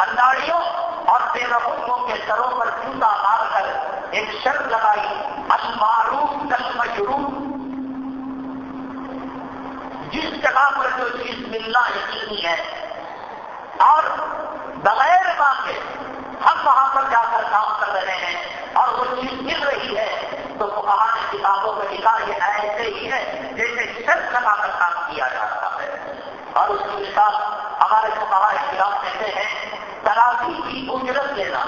انداڑیوں اور بے رقموں کے سروں پر جوتا مار کر ایک شرط لگائی، المعروف کل مشروع جس جگہ پر جو چیز ملنا یقینی ہے۔ اور بغیر مانگے ہم وہاں پر جا کر کام کر رہے ہیں اور وہ چیز مل رہی ہے۔ تو کہا نے کتابوں میں لکھا یہ ایسے ہی ہے جیسے شرط لگا کر کام کیا جاتا ہے۔ اور اس کی مثال ہمارے کو کہا اختلاف دیتے ہیں تراوی کی اجرت لینا۔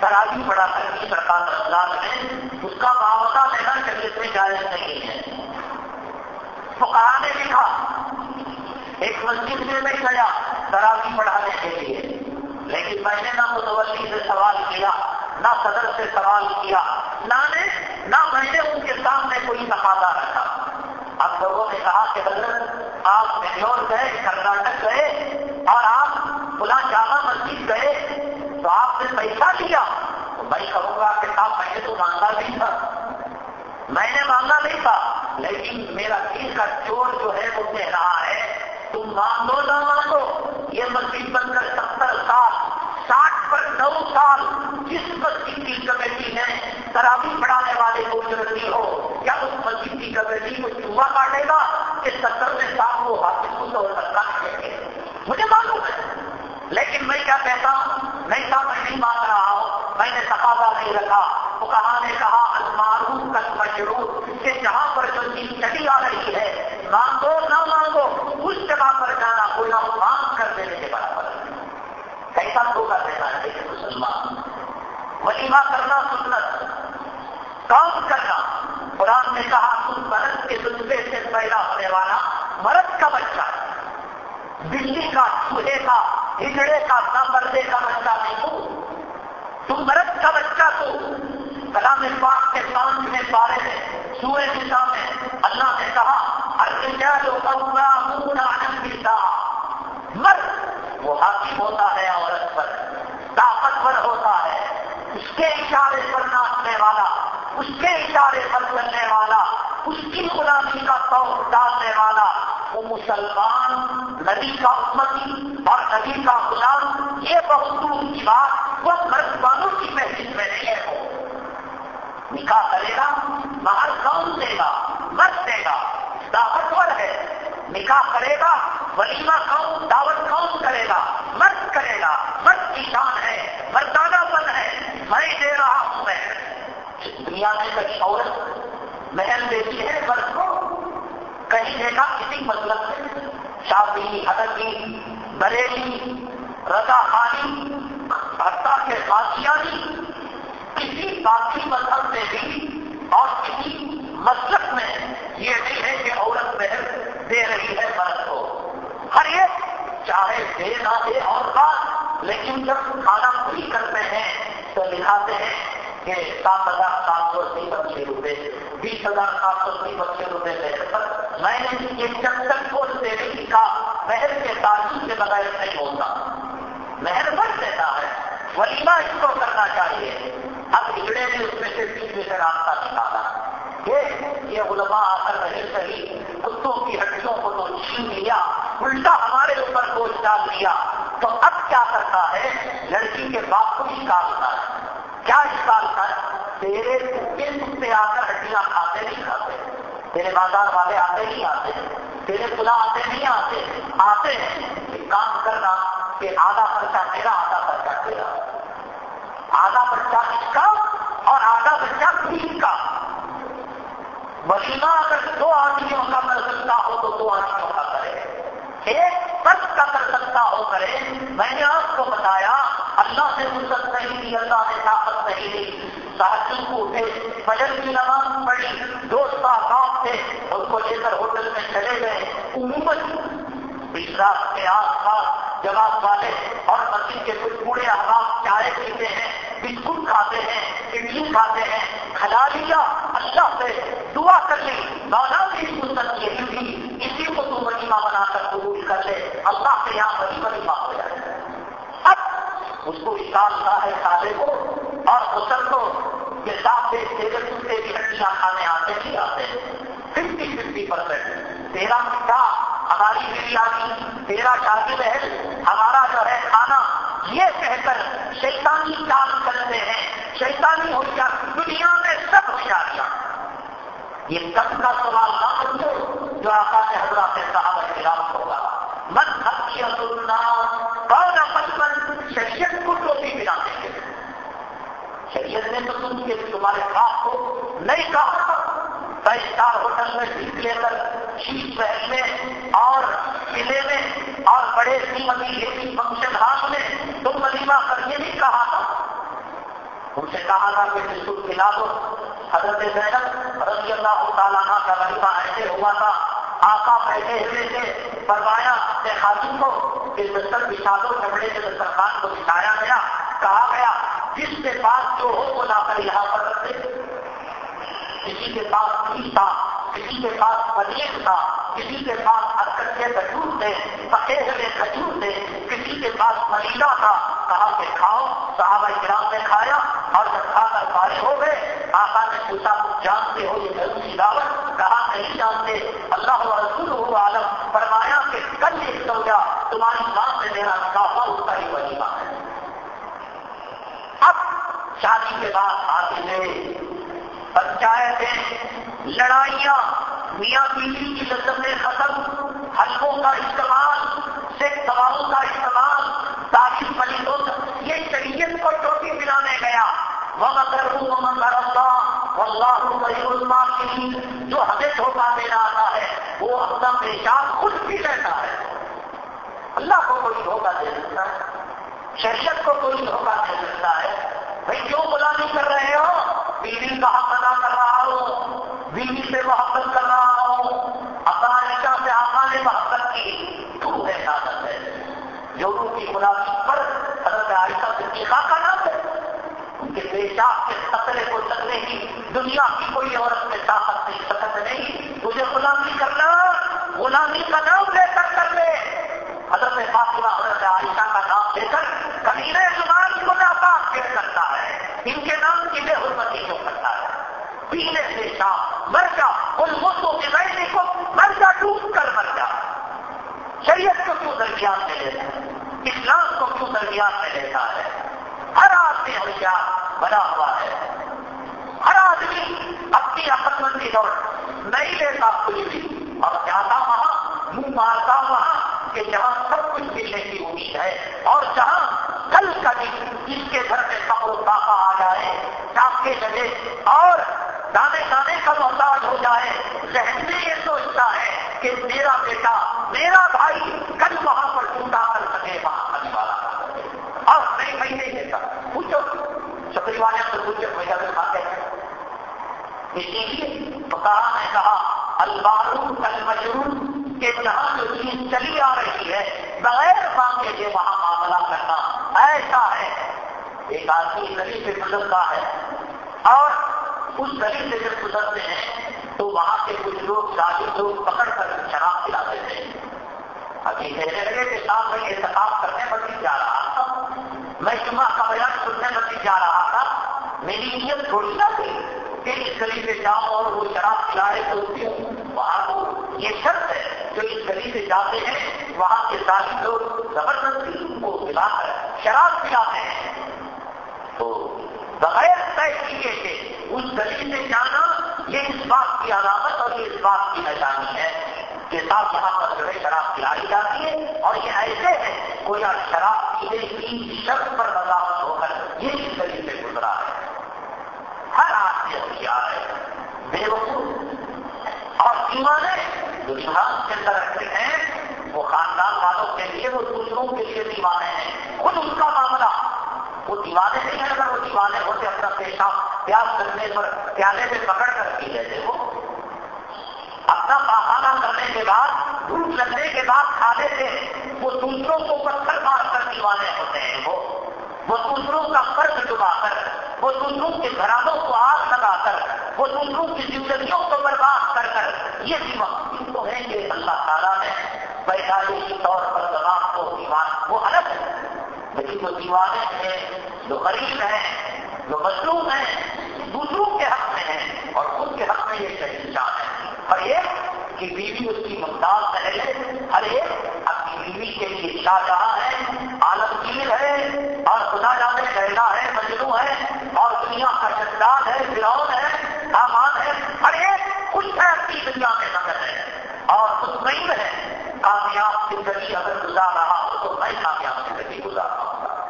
تراوی بڑا کرنی سرکار رمضان میں اس کا معاوضہ لینا شریعت میں جائز نہیں ہے۔ تو کہا نے لکھا ایک مسجد میں میں گیا تراوی پڑھانے کے لیے۔ لیکن میں نے نہ متولی سے سوال کیا، نہ صدر سے سوال کیا، نہ نہ میں نے ان کے سامنے کوئی تقاضا رکھا۔ اب لوگوں نے کہا کہ حضرت آپ بنگلور گئے، کرناٹک گئے اور آپ پلا جامع مسجد گئے تو آپ نے پیسہ لیا۔ تو میں کہوں گا کہ صاحب، میں نے تو مانگا نہیں تھا۔ میں نے مانگا نہیں تھا، لیکن میرا دل کا چور جو ہے وہ کہہ رہا ہے، تم مانگو نہ مانگو یہ مسجد بن کر ستر سال ساٹھ پر نو سال جس مسجد کی کمیٹی ہے ترابی پڑھانے والے کو ضروری ہو یا اس مسجد کی کمیٹی کو چوہا کاٹے گا کہ ستر میں سال وہ حاصل کو تو سرکار گے مجھے معلوم ہے۔ لیکن میں کیا کہتا ہوں؟ نہیں تھا میں نہیں مان رہا ہوں۔ میں نے تقاضا نہیں رکھا۔ وہ کہا نے کہا المارو تک مشروع کہ جہاں پر جو چیز چلی آ رہی ہے مانگو نہ مانگو اس جگہ پر جانا کوئی مانگ کر دینے کے برابر کیسا تو دینا ہے مسلمان۔ ولیمہ کرنا سنت۔ کام کرنا۔ قرآن نے کہا، تم مرد کے دلبے سے پیدا ہونے والا مرد کا بچہ بجلی کا چوہے کا، ہجڑے کا، نہ مردے کا بچہ نہیں ہو۔ تم مرد کا بچہ تو کلام پاک کے پانچ میں پارے میں سورے دشا میں اللہ نے کہا ملتا مرد وہ حاکم ہوتا ہے عورت پر طاقتور ہوتا ہے۔ اس کے اشارے پر ناچنے والا، اس کے اشارے پر چلنے والا، اس کی غلامی کا طور ڈالنے والا، وہ مسلمان، نبی کا امتی اور نبی کا غلام، یہ بہت دور کی بات، وہ مرد کی محنت میں نہیں ہے۔ وہ نکاح کرے گا باہر کون دے گا؟ مرد دے گا۔ طاقتور ہے۔ نکاح کرے گا، ولیمہ کون دعوت کون کرے گا، مرد کرے گا، مرد کی شان ہے، مردانہ پن ہے، میں دے رہا ہوں میں۔ دنیا میں کئی عورت محل دیتی ہے مرد کو، کہیں دیکھا کسی مطلب سے، شادی، ادبی، بریلی، رضا خانی حتیٰ کے بادشاہی کسی باقی مذہب میں بھی اور کسی مسلک میں یہ نہیں ہے کہ عورت محل دے رہی ہے مرد کو۔ ہر ایک چاہے دے نہ دے اور بات لیکن جب کھانا پوری کرتے ہیں تو لکھاتے ہیں کہ سات ہزار سات سو اسی پچیس روپے، بیس ہزار سات سو اسی پچیس روپے پر میں نے یہ جب تک کو سیونگ کا محل کے تعلق کے بغیر نہیں ہوتا۔ محل بڑھ دیتا ہے۔ ولیمہ اس کو کرنا چاہیے۔ اب بگڑے نے اس میں سے بیچ میں سے راستہ نکالا۔ کہ یہ علماء آ کر رہے صحیح کتوں کی ہڈیوں کو تو چھین لیا، الٹا ہمارے اوپر بوجھ ڈال لیا تو اب کیا کرتا ہے؟ لڑکی کے باپ کو نکالتا ہے۔ کیا اشکال تھا تیرے کتے کتے آ کر ہڈیاں کھاتے نہیں کھاتے۔ تیرے بازار والے آتے نہیں آتے۔ تیرے پلا آتے نہیں آتے۔ آتے ہیں۔ کام کرنا کہ آدھا خرچہ میرا، آدھا خرچہ تیرا۔ آدھا بچہ اس کا اور آدھا بچہ تین کا۔ ولیمہ اگر دو آدمیوں کا کر سکتا ہو تو دو آدمیوں کا کرے۔ ایک سب کا کر سکتا ہو کرے۔ میں نے آپ کو بتایا، اللہ سے فرصت نہیں دی، اللہ نے طاقت نہیں دی۔ ساتھی کو اٹھے، فجر کی نماز پڑی دوست احباب تھے، ان کو لے کر ہوٹل میں چلے گئے۔ عموماً رات کے آس پاس جواب والے اور مسجد کے کچھ بوڑھے احباب چائے پیتے ہیں، بسکٹ کھاتے ہیں، اڈلی کھاتے ہیں۔ کھلا لیا اللہ سے دعا کر لی مولا کی فرصت یہی تھی اسی کو تو ولیمہ بنا کر قبول کر لے۔ اللہ سے یہاں بڑی ولیمہ ہو جائے۔ اب اس کو اشارتا ہے سارے کو اور حسن کو کہ ساتھ سے تیرے کتے کی ہڈیاں کھانے آتے نہیں آتے ففٹی ففٹی پرسینٹ تیرا میٹھا ہماری بریانی تیرا شاگرد ہے ہمارا جو ہے کھانا، یہ کہہ کر شیطانی کام کرتے ہیں۔ شیطانی ہو گیا دنیا میں سب ہوشیاریاں یہ سب کا سوال نہ سمجھو جو آقا نے حضرات صاحب خلاف ہوگا من حقیقت سننا کون بچپن شریعت کو ٹوپی دیں گے شریعت نے تو سن کے تمہارے خاص کو نہیں کہا۔ فائیو اسٹار ہوٹل میں سیٹ لے کر شیٹ محل میں اور قلعے میں اور بڑے سیمتی ہیوی فنکشن ہال میں تم ولیمہ کر یہ نہیں کہا تھا۔ ان سے کہا تھا کہ بالکل کھلا دو حضرت زینب رضی اللہ تعالیٰ کا ولیمہ ایسے ہوا تھا، آقا بیٹھے ہوئے تھے، فرمایا اپنے خاتون کو کہ دستر بچھا دو کپڑے کے دسترخوان کو بچھایا گیا، کہا گیا، جس کے پاس جو ہو وہ لا کر یہاں پر رکھتے کسی کے پاس تھی تھا کسی کے پاس پنیر تھا، کسی کے پاس ارکٹ کے کھجور تھے پکے ہوئے کھجور تھے، کسی کے پاس مریضہ تھا۔ کہا کہ کھاؤ، صحابہ کرام نے کھایا اور جب کھا کر پارے ہو گئے، آقا نے پوچھا، تم جانتے ہو یہ ضرور سی دعوت؟ کہا، نہیں جانتے۔ اللہ رسول ہو عالم فرمایا کہ کل یہ سوچا تمہاری ماں سے میرا کافا اس کا ہی ولیمہ ہے۔ اب شادی کے بعد آتے ہیں پنچایتیں لڑائیاں، میاں بیوی کی لذتیں ختم حلقوں کا استعمال، سکھ سوالوں کا استعمال، تاریخ مریضوں یہ شریعت کو ٹوٹی پلانے گیا۔ مگر مگر اللہ اللہ اللہ کی جو ہمیں دھوکہ دینا آتا ہے، وہ اپنا پیشاب خود بھی رہتا ہے۔ اللہ کو کوئی دھوکہ دے سکتا ہے، شریعت کو کوئی دھوکہ دے سکتا ہے۔ بھائی کیوں غلامی کر رہے ہو، بیوی کا حق ادا کر رہا ہوں بیوی سے محبت کر رہا ہوں، اپنا عائشہ سے آقا نے محبت کی۔ تو ہے عادت ہے۔ یورو کی غلامی پر حضرت عائشہ سے تیخا کا نام ہے۔ ان کے پیشاب کے خطرے کو چلنے کی، دنیا کی کوئی عورت میں طاقت نہیں سکت نہیں۔ تجھے غلامی کرنا، غلامی کا نام لے کر کر لے حضرت فاطمہ، حضرت عائشہ کا نام لے کر کبھی زبان کو ناپاک کیا کرتا ہے۔ ان کے نام کی بے حرمتی کیوں کرتا ہے۔ پینے سے شام مر جا، ان مدوں کے بیٹھنے کو مر جا، ڈوب کر مر جا۔ شریعت کو کیوں درمیان میں لیتا ہے؟ اسلام کو کیوں درمیان میں لیتا ہے؟ ہر آدمی ہوشیار بنا ہوا ہے۔ ہر آدمی اپنی عقل مندی اور نہیں لیتا کچھ بھی۔ اور جاتا وہاں، منہ مارتا وہاں کہ جہاں سب کچھ ملنے کی امید ہے۔ اور جہاں کل کا دن، جس کے گھر میں و پاپا آ جائے ڈاکے لگے اور دانے دانے کا محتاج ہو جائے ذہن میں یہ سوچتا ہے کہ میرا بیٹا، میرا بھائی کل وہاں پر ٹوٹا کر سکے وہاں کھانے والا اور نہیں میں نہیں دیتا پوچھو چکری والے سے پوچھو بھیا میں کھاتے ہیں؟ اسی لیے نے کہا البارو المجرور کہ جہاں جو چیز چلی آ رہی ہے، بغیر مانگے کے وہاں معاملہ کرنا ایسا ہے۔ ایک آدمی گلی سے گزرتا ہے اور اس گلی سے جب گزرتے ہیں، تو وہاں کے کچھ لوگ شادی لوگ پکڑ کر شراب پلا دیتے ہیں ابھی کہنے لگے کہ صاحب، میں احتساب کرنے بچی جا رہا تھا۔ میں جمعہ کا بیان سننے بچی جا رہا تھا۔ میری نیت تھوڑی نہ تھی کہ اس گلی سے جاؤں اور وہ شراب پلائے تو وہاں کو یہ شرط ہے جو اس گلی سے جاتے ہیں، وہاں کے ساتھ لوگ زبردستی کو ملا کر شراب پلاتے ہیں۔ تو بغیر طے کیے کے اس گلی سے جانا یہ اس بات کی علامت اور یہ اس بات کی نشانی ہے کے ساتھ یہاں پر جو ہے شراب پلائی جاتی ہے اور یہ ایسے ہے کوئی شراب پینے کی شرط پر بغاوت ہو کر یہ اس زندگی سے گزرا ہے۔ ہر آدمی ہوشیار ہے، بے وقوف اور دیوانے جو ایمان کے اندر رکھتے ہیں، وہ خاندان والوں کے لیے، وہ دوسروں کے لیے دیوانے ہیں خود ان کا معاملہ، وہ دیوانے نہیں ہیں، اگر وہ دیوانے ہوتے، اپنا پیشہ پیاس کرنے پر پیالے میں پکڑ کر پی لیتے وہ۔ اپنا پہانا کرنے کے بعد دھوپ لگنے کے بعد کھا لیتے وہ دوسروں کو پتھر مار کر دیوانے ہوتے ہیں وہ۔ وہ دوسروں کا فرق ڈبا کر، وہ دوسروں کے گھرانوں کو آگ لگا کر، وہ دوسروں کی زندگیوں کو برباد کر کر، یہ دیوان تو ہے کہ اللہ تعالیٰ نے پیدائشی طور پر زبان کو دیوان، وہ الگ ہے۔ لیکن وہ دیوانے ہیں، جو غریب ہیں جو مصروف ہیں دوسروں کے حق میں ہیں اور خود کے حق میں یہ شہید ہے ہر ایک کی بیوی اس کی ممتاز رہے ہر ایک اپنی بیوی کے لیے شاہ جہاں ہے۔ عالمگیر ہے اور خدا جانے کہنا ہے، مجنو ہے اور دنیا کا شداد ہے فرون ہے سامان ہے۔ ہر ایک خوش ہے اپنی دنیا میں نظر ہے۔ اور مطمئن ہے، کامیاب زندگی اگر گزار رہا ہو تو میں کامیاب زندگی گزار رہا ہوں۔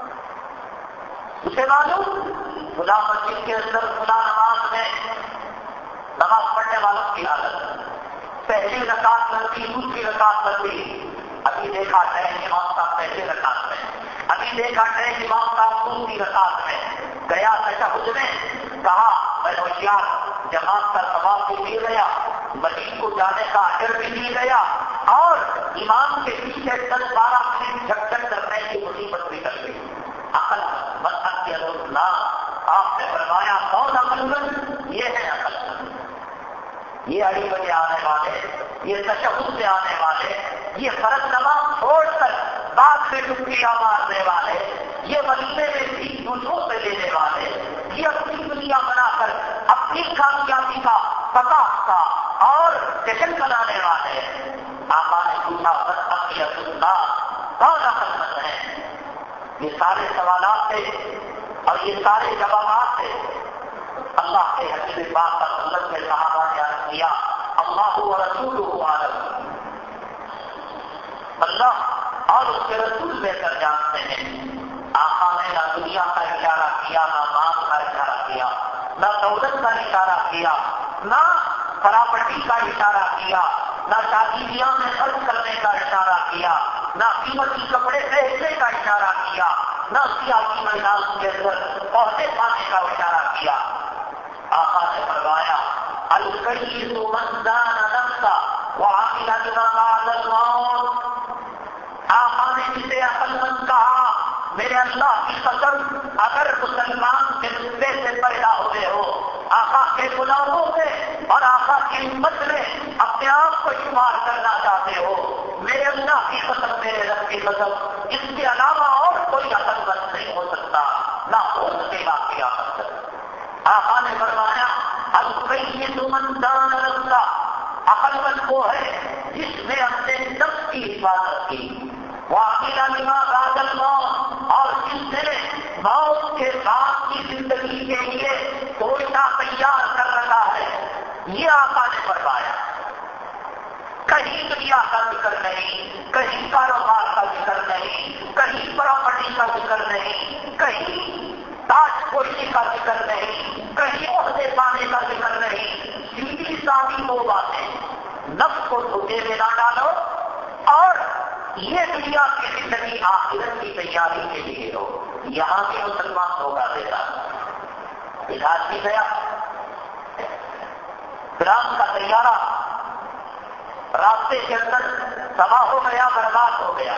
اسے معلوم خدا مسجد کے اندر خدا نماز میں نماز پڑھنے والوں کی عادت۔ پہلی رکاط لگتی دوسری رکاط لگتی ابھی دیکھا ہے امام صاحب پہلے رکاط میں۔ ابھی دیکھا ہے امام صاحب دوسری رکاط میں۔ گیا تشہد میں کہا، میں ہوشیار جماعت کا سواب بھی مل گیا۔ مزید کو جانے کا اثر بھی مل گیا۔ اور امام کے پیچھے دس بارہ منٹ جھکچک کرنے کی مصیبت بھی کر گئی عقل مذہب کے اللہ کون عقل مند یہ ہے عقل۔ مند یہ علی بجے آنے والے، یہ تشہد سے آنے والے، یہ فرق نماز چھوڑ کر بعد میں ٹکڑیاں مارنے والے، یہ مدینے میں بھی دوسروں سے لینے والے، یہ اپنی دنیا بنا کر اپنی کامیابی کا پتا کا اور جشن بنانے والے۔ آقا نے پوچھا، بس اللہ کون مند ہیں یہ سارے سوالات تھے اور یہ سارے جوابات تھے۔ اللہ کے حقیق بات کا سنت میں صحابہ نے عرض کیا، اللہ و رسول عالم اللہ اور اس کے رسول بہتر جانتے ہیں۔ آقا نے نہ دنیا کا اشارہ کیا، نہ ماں کا اشارہ کیا، نہ دولت کا اشارہ کیا، نہ پراپرٹی کا اشارہ کیا، نہ شادی بیاہ میں خرچ کرنے کا اشارہ کیا، نہ قیمتی کپڑے پہننے کا اشارہ کیا، نہ سیاسی میدان کے اندر پہنچے پانے کا اشارہ کیا۔ آقا نے فرمایا الکڑی تو منزان نفسا وہ آخلا بعد الموت۔ آقا نے جسے عقل مند کہا، میرے اللہ کی قسم، اگر مسلمان کے رتبے سے پیدا ہوئے ہو، آقا کے غلاموں سے اور آقا کی ہمت میں اپنے آپ کو شمار کرنا چاہتے ہو، میرے اللہ کی قسم، میرے رب کی قسم، اس کے علاوہ اور کوئی عقل مند نہیں ہو سکتا، نہ ہو سکے گا کیا آقا نے فرمایا دان رکھتا عقل مند وہ ہے جس نے اپنے نفس کی حفاظت کی۔ وہ نماز آدل موت اور جس نے موت کے بعد کی زندگی کے لیے کوئٹہ تیار کر رکھا ہے۔ یہ آقا نے فرمایا۔ کہیں دنیا کا ذکر نہیں، کہیں کاروبار کا ذکر نہیں، کہیں پراپرٹی کا ذکر نہیں، کہیں تاج کوشی کا ذکر نہیں، کہیں عہدے پانے کا ذکر نہیں سیدھی سادی دو باتیں نفس کو دھوکے میں نہ ڈالو اور یہ دنیا کی زندگی آخرت کی تیاری کے لیے ہو۔ یہاں بھی مسلمان دھوکہ دیتا۔ علاج بھی گیا۔ گرام کا تیارہ راستے کے اندر تباہ ہو گیا، برباد ہو گیا۔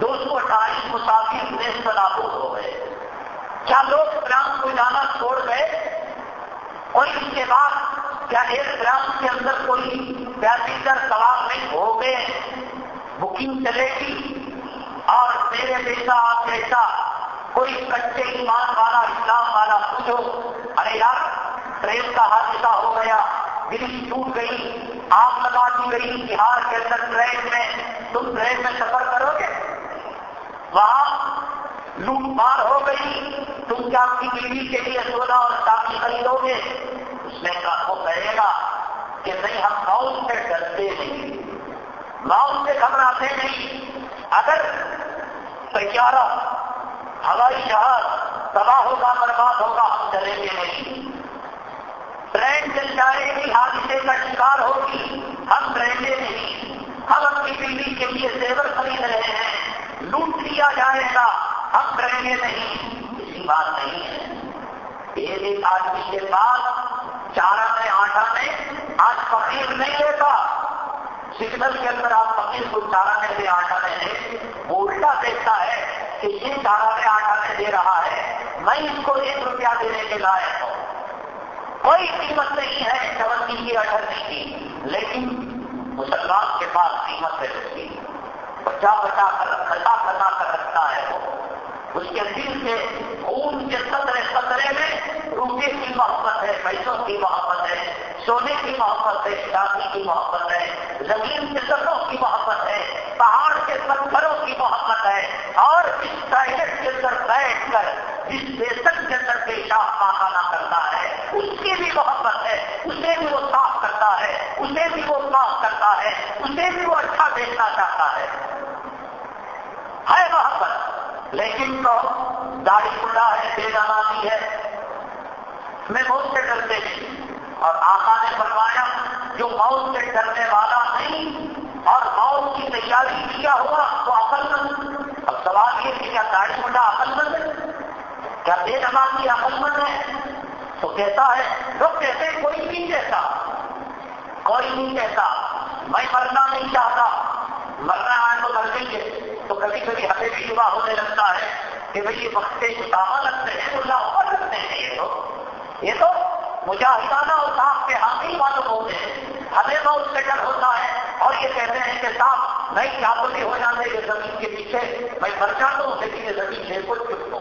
دو سو اٹھائیس مسافر دیش نابود ہو گئے۔ کیا لوگ گرام کو جانا چھوڑ گئے؟ اور اس کے بعد کیا ایک گرام کے اندر کوئی پیسنجر سوار نہیں ہو گئے؟ بکنگ چلے گی اور میرے بیٹا، آپ بیٹا، کوئی کچے ایمان والا، اسلام والا پوچھو، ارے یار، ٹرین کا حادثہ ہو گیا، دل ٹوٹ گئی، آگ لگا دی گئی، بہار کے اندر ٹرین میں، تم ٹرین میں سفر کرو گے؟ وہاں لوٹ مار ہو گئی۔ تم کیا کی بیوی کے لیے سونا اور خریدو گے؟ اس میں کا وہ کہے گا کہ نہیں، ہم موت سے ڈرتے نہیں۔ موت سے گھبراتے نہیں۔ اگر تیارہ ہوائی جہاز تباہ ہوگا، برباد ہوگا، ہم چلیں گے نہیں۔ ٹرین چل جائے گی، حادثے کا شکار ہوگی، ہم رہیں گے نہیں۔ ہم اپنی بیوی کے لیے زیور خرید رہے ہیں۔ لوٹ لیا جائے گا۔ ہم رہیں گے نہیں، کسی بات نہیں ہے۔ ایک آدمی کے پاس چارہ میں، آٹا میں، آج فقیر نہیں لیتا سگنل کے اندر آپ فقیر کو چارہ میں سے آٹا نہیں وہ الٹا دیکھتا ہے کہ یہ چارہ میں آٹا میں دے رہا ہے، میں اس کو ایک روپیہ دینے کے لائق ہوں۔ کوئی قیمت نہیں ہے چوکی کی اٹھنی کی، لیکن مسلمان کے پاس قیمت ہے اس کی۔ بچا بچا کر کھٹا کھٹا کر رکھتا ہے وہ۔ اس کے دل سے خون کے سطرے سطرے میں روپے کی محبت ہے، پیسوں کی محبت ہے، سونے کی محبت ہے، شادی کی محبت ہے، زمین کے سطحوں کی محبت ہے، پہاڑ کے پتھروں کی محبت ہے۔ اور اس ٹائلٹ کے اندر بیٹھ کر، جس بیسن کے اندر پیشاب پاخانہ کرتا ہے، اس کی بھی محبت ہے، اسے بھی وہ صاف کرتا ہے، اسے بھی وہ صاف کرتا ہے، اسے بھی وہ اچھا دیکھنا چاہتا ہے محبت۔ لیکن تو داڑھی کھلا ہے، بے نمازی ہے۔ میں موت سے ڈرتے ہیں۔ اور آقا نے فرمایا، جو موت سے ڈرنے والا نہیں اور موت کی تیاری کیا ہوا تو عقل مند۔ اب سوال یہ کہ کیا داڑھی کھلا عقل مند ہے؟ کیا بے نمازی عقل مند ہے؟ تو کہتا ہے لوگ کہتے ہیں، کوئی نہیں کہتا۔ کوئی نہیں کہتا۔ میں مرنا نہیں چاہتا۔ مرنا آئے تو مر دیں گے تو کبھی کبھی ہمیں بھی یوا ہونے لگتا ہے کہ بھائی یہ وقت اتاما لگتے ہیں اللہ اوپر لگتے ہیں یہ تو۔ یہ تو مجاہدانہ اور صاحب کے حامی معلوم ہوتے ہیں۔ ہمیں بہت سے ڈر ہوتا ہے اور یہ کہتے ہیں کہ صاحب نہیں کیا تو بھی ہو جاتے یہ زمین کے پیچھے، میں مر جاتا ہوں، لیکن یہ زمین لے کو چپ دوں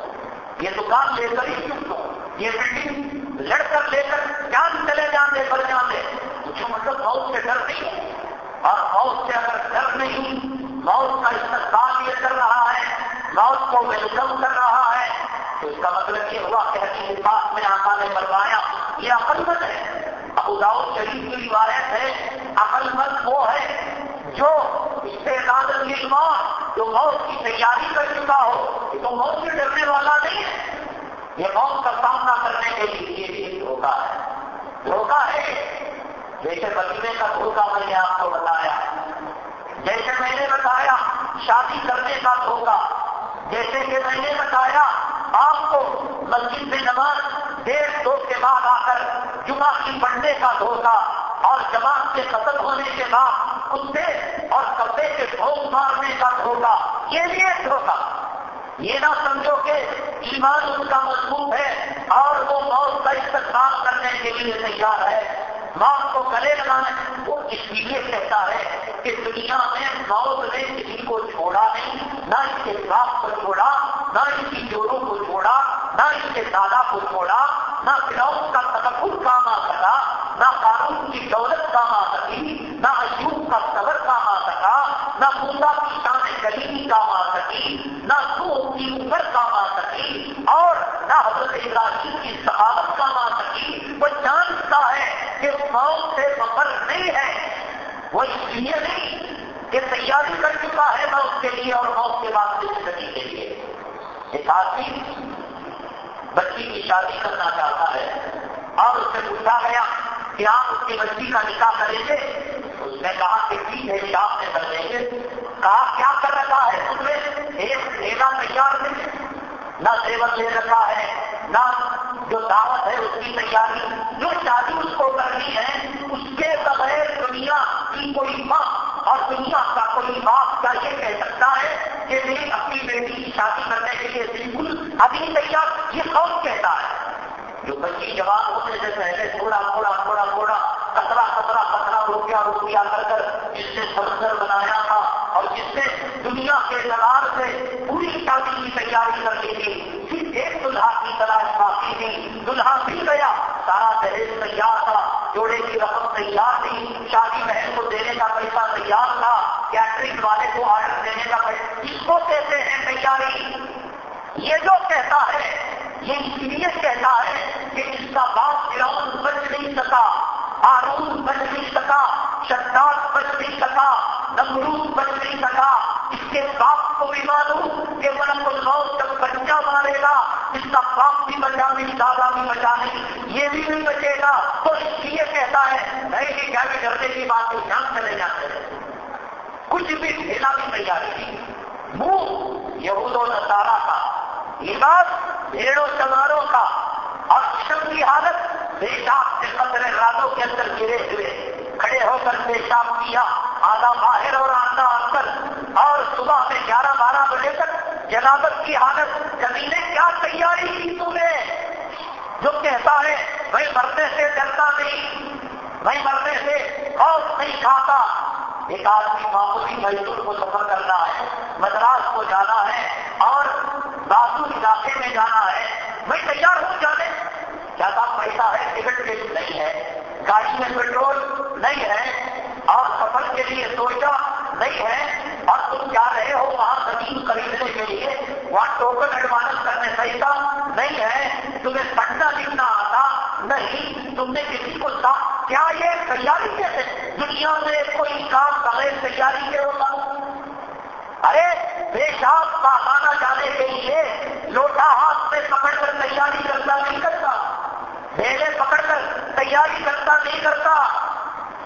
یہ دکان لے کر ہی چپ دوں یہ بلڈنگ لڑ کر لے کر جان چلے جانے بڑھ جانے۔ جو مطلب بہت سے ڈر نہیں۔ اور بہت سے اگر ڈر نہیں، موت کا استقبال یہ کر رہا ہے، موت کو ویلکم کر رہا ہے۔ تو اس کا مطلب یہ ہوا کہ حقیقی بات میں آقا نے بنوایا یہ عقل مند ہے۔ ابو داؤد شریف کی روایت ہے، عقل مند وہ ہے جو استعداد موت جو موت کی تیاری کر چکا ہو تو موت سے ڈرنے والا نہیں ہے۔ یہ موت کا سامنا کرنے کے لیے بھی دھوکا ہے۔ دھوکا ہے جیسے بچنے کا دھوکا میں نے آپ کو بتایا، جیسے میں نے بتایا شادی کرنے کا دھوکہ جیسے کہ میں نے بتایا آپ کو مسجد میں نماز ڈیڑھ دو کے بعد آ کر جمعہ کی پڑھنے کا دھوکہ اور جماعت کے قتل ہونے کے بعد کتے اور کپڑے کے بھوک مارنے کا دھوکہ یہ بھی ایک دھوکہ یہ نہ سمجھو کہ ایمان اس کا مضبوط ہے اور وہ موت کا استقبال کرنے کے لیے تیار ہے۔ موت کو گلے لگانا وہ اس لیے کہتا ہے کہ دنیا میں موت نے کسی کو چھوڑا نہیں، نہ اس کے باپ کو چھوڑا، نہ اس کی جوڑوں کو چھوڑا، نہ اس کے دادا کو چھوڑا، نہ فراؤن کا تدفر کام آ سکا نہ قانون کی دولت کام آ سکی نہ ایوب کا صبر کام آ سکا نہ موسا کی شان کلیمی کام آ سکی نہ سو کی عمر کام آ سکی اور نہ حضرت ابراہیم کی سخاوت کام آ سکی وہ جانتا ہے کہ موت سے بفر نہیں ہے۔ وہ اس لیے نہیں کہ تیاری کر چکا ہے موت کے لیے اور موت کے بعد زندگی کے لیے۔ ایک آدمی بچی کی شادی کرنا چاہتا ہے۔ اور اس سے پوچھا گیا کہ آپ اس کی بچی کا نکاح کریں گے؟ اس نے کہا کہ ٹھیک ہے جی آپ نے کر دیں گے۔ کہا، کیا کر رکھا ہے؟ اس میں ایک لینا تیار نہیں نہ سیون لے رکھا ہے، نہ جو دعوت ہے اس کی تیاری، جو شادی اس کو کرنی ہے، اس کے بغیر دنیا کی کوئی ماں اور دنیا کا کوئی باپ کیا یہ کہہ سکتا ہے کہ میری اپنی بیٹی کی شادی کرنے کے لیے بالکل ابھی تیار، یہ کون کہتا ہے؟ جو بچی جواب ہونے سے پہلے تھوڑا تھوڑا تھوڑا تھوڑا کترا کترا کترا روپیہ روپیہ کر کر جس سے سمندر بنایا تھا اور جس سے دنیا کے اعتبار سے پوری شادی کی تیاری کر لی تھی صرف ایک دلہا کی تلاش باقی تھی۔ دلہا بھی گیا۔ سارا دہیز تیار تھا۔ جوڑے کی رقم تیار تھی۔ شادی بہن کو دینے کا پیسہ تیار تھا۔ کیٹرنگ والے کو آرڈر دینے کا پیسہ۔ اس کو کہتے ہیں تیاری۔ یہ جو کہتا ہے، یہ اس لیے کہتا ہے کہ اس کا باپ گراؤن بچ نہیں سکا۔ ہارون بچ نہیں سکا شداد بچ نہیں سکا نمروز بچ نہیں سکا اس کے باپ کو بھی معلوم کہ ملک الموت جب بچہ مارے گا، اس کا باپ بھی بچا نہیں دادا بھی بچا نہیں۔ یہ بھی نہیں بچے گا۔ تو اس لیے کہتا ہے نہیں کہ کیا بھی ڈرنے کی بات کو جان چلے جاتے ہیں۔ کچھ بھی کھیلا بھی تیار کی منہ یہود و نصارہ کا لباس بھیڑوں چماروں کا۔ اور شم کی حالت پیشاب سے قطر راتوں کے اندر گرے ہوئے، کھڑے ہو کر پیشاب کیا، آدھا باہر اور آدھا اندر، اور صبح میں گیارہ بارہ بجے تک جنابت کی حالت کبھی نے کیا تیاری کی تم نے؟ جو کہتا ہے بھائی مرنے سے ڈرتا نہیں بھائی مرنے سے خوف نہیں کھاتا۔ ایک آدمی معمولی میسور کو سفر کرنا ہے، مدراس کو جانا ہے، اور بازو علاقے میں جانا ہے۔ میں تیار ہوں جانے زیادہ پیسہ ہے ٹکٹ کے نہیں ہے، گاڑی میں پیٹرول نہیں ہے اور سفر کے لیے سوچا نہیں ہے۔ اور تم جا رہے ہو وہاں زمین خریدنے کے لیے، وہاں ٹوکن ایڈوانس کرنے پیسہ نہیں ہے۔ تمہیں پڑھنا لکھنا آتا نہیں، تم نے کسی کو کیا یہ تیاری کیسے دنیا میں کوئی کام بغیر تیاری کے ہوتا ارے پیشاب پاخانہ جانے کے لیے لوٹا ہاتھ میں پکڑ کر تیاری کرتا نہیں کرتا؟ میلے پکڑ کر تیاری کرتا نہیں کرتا۔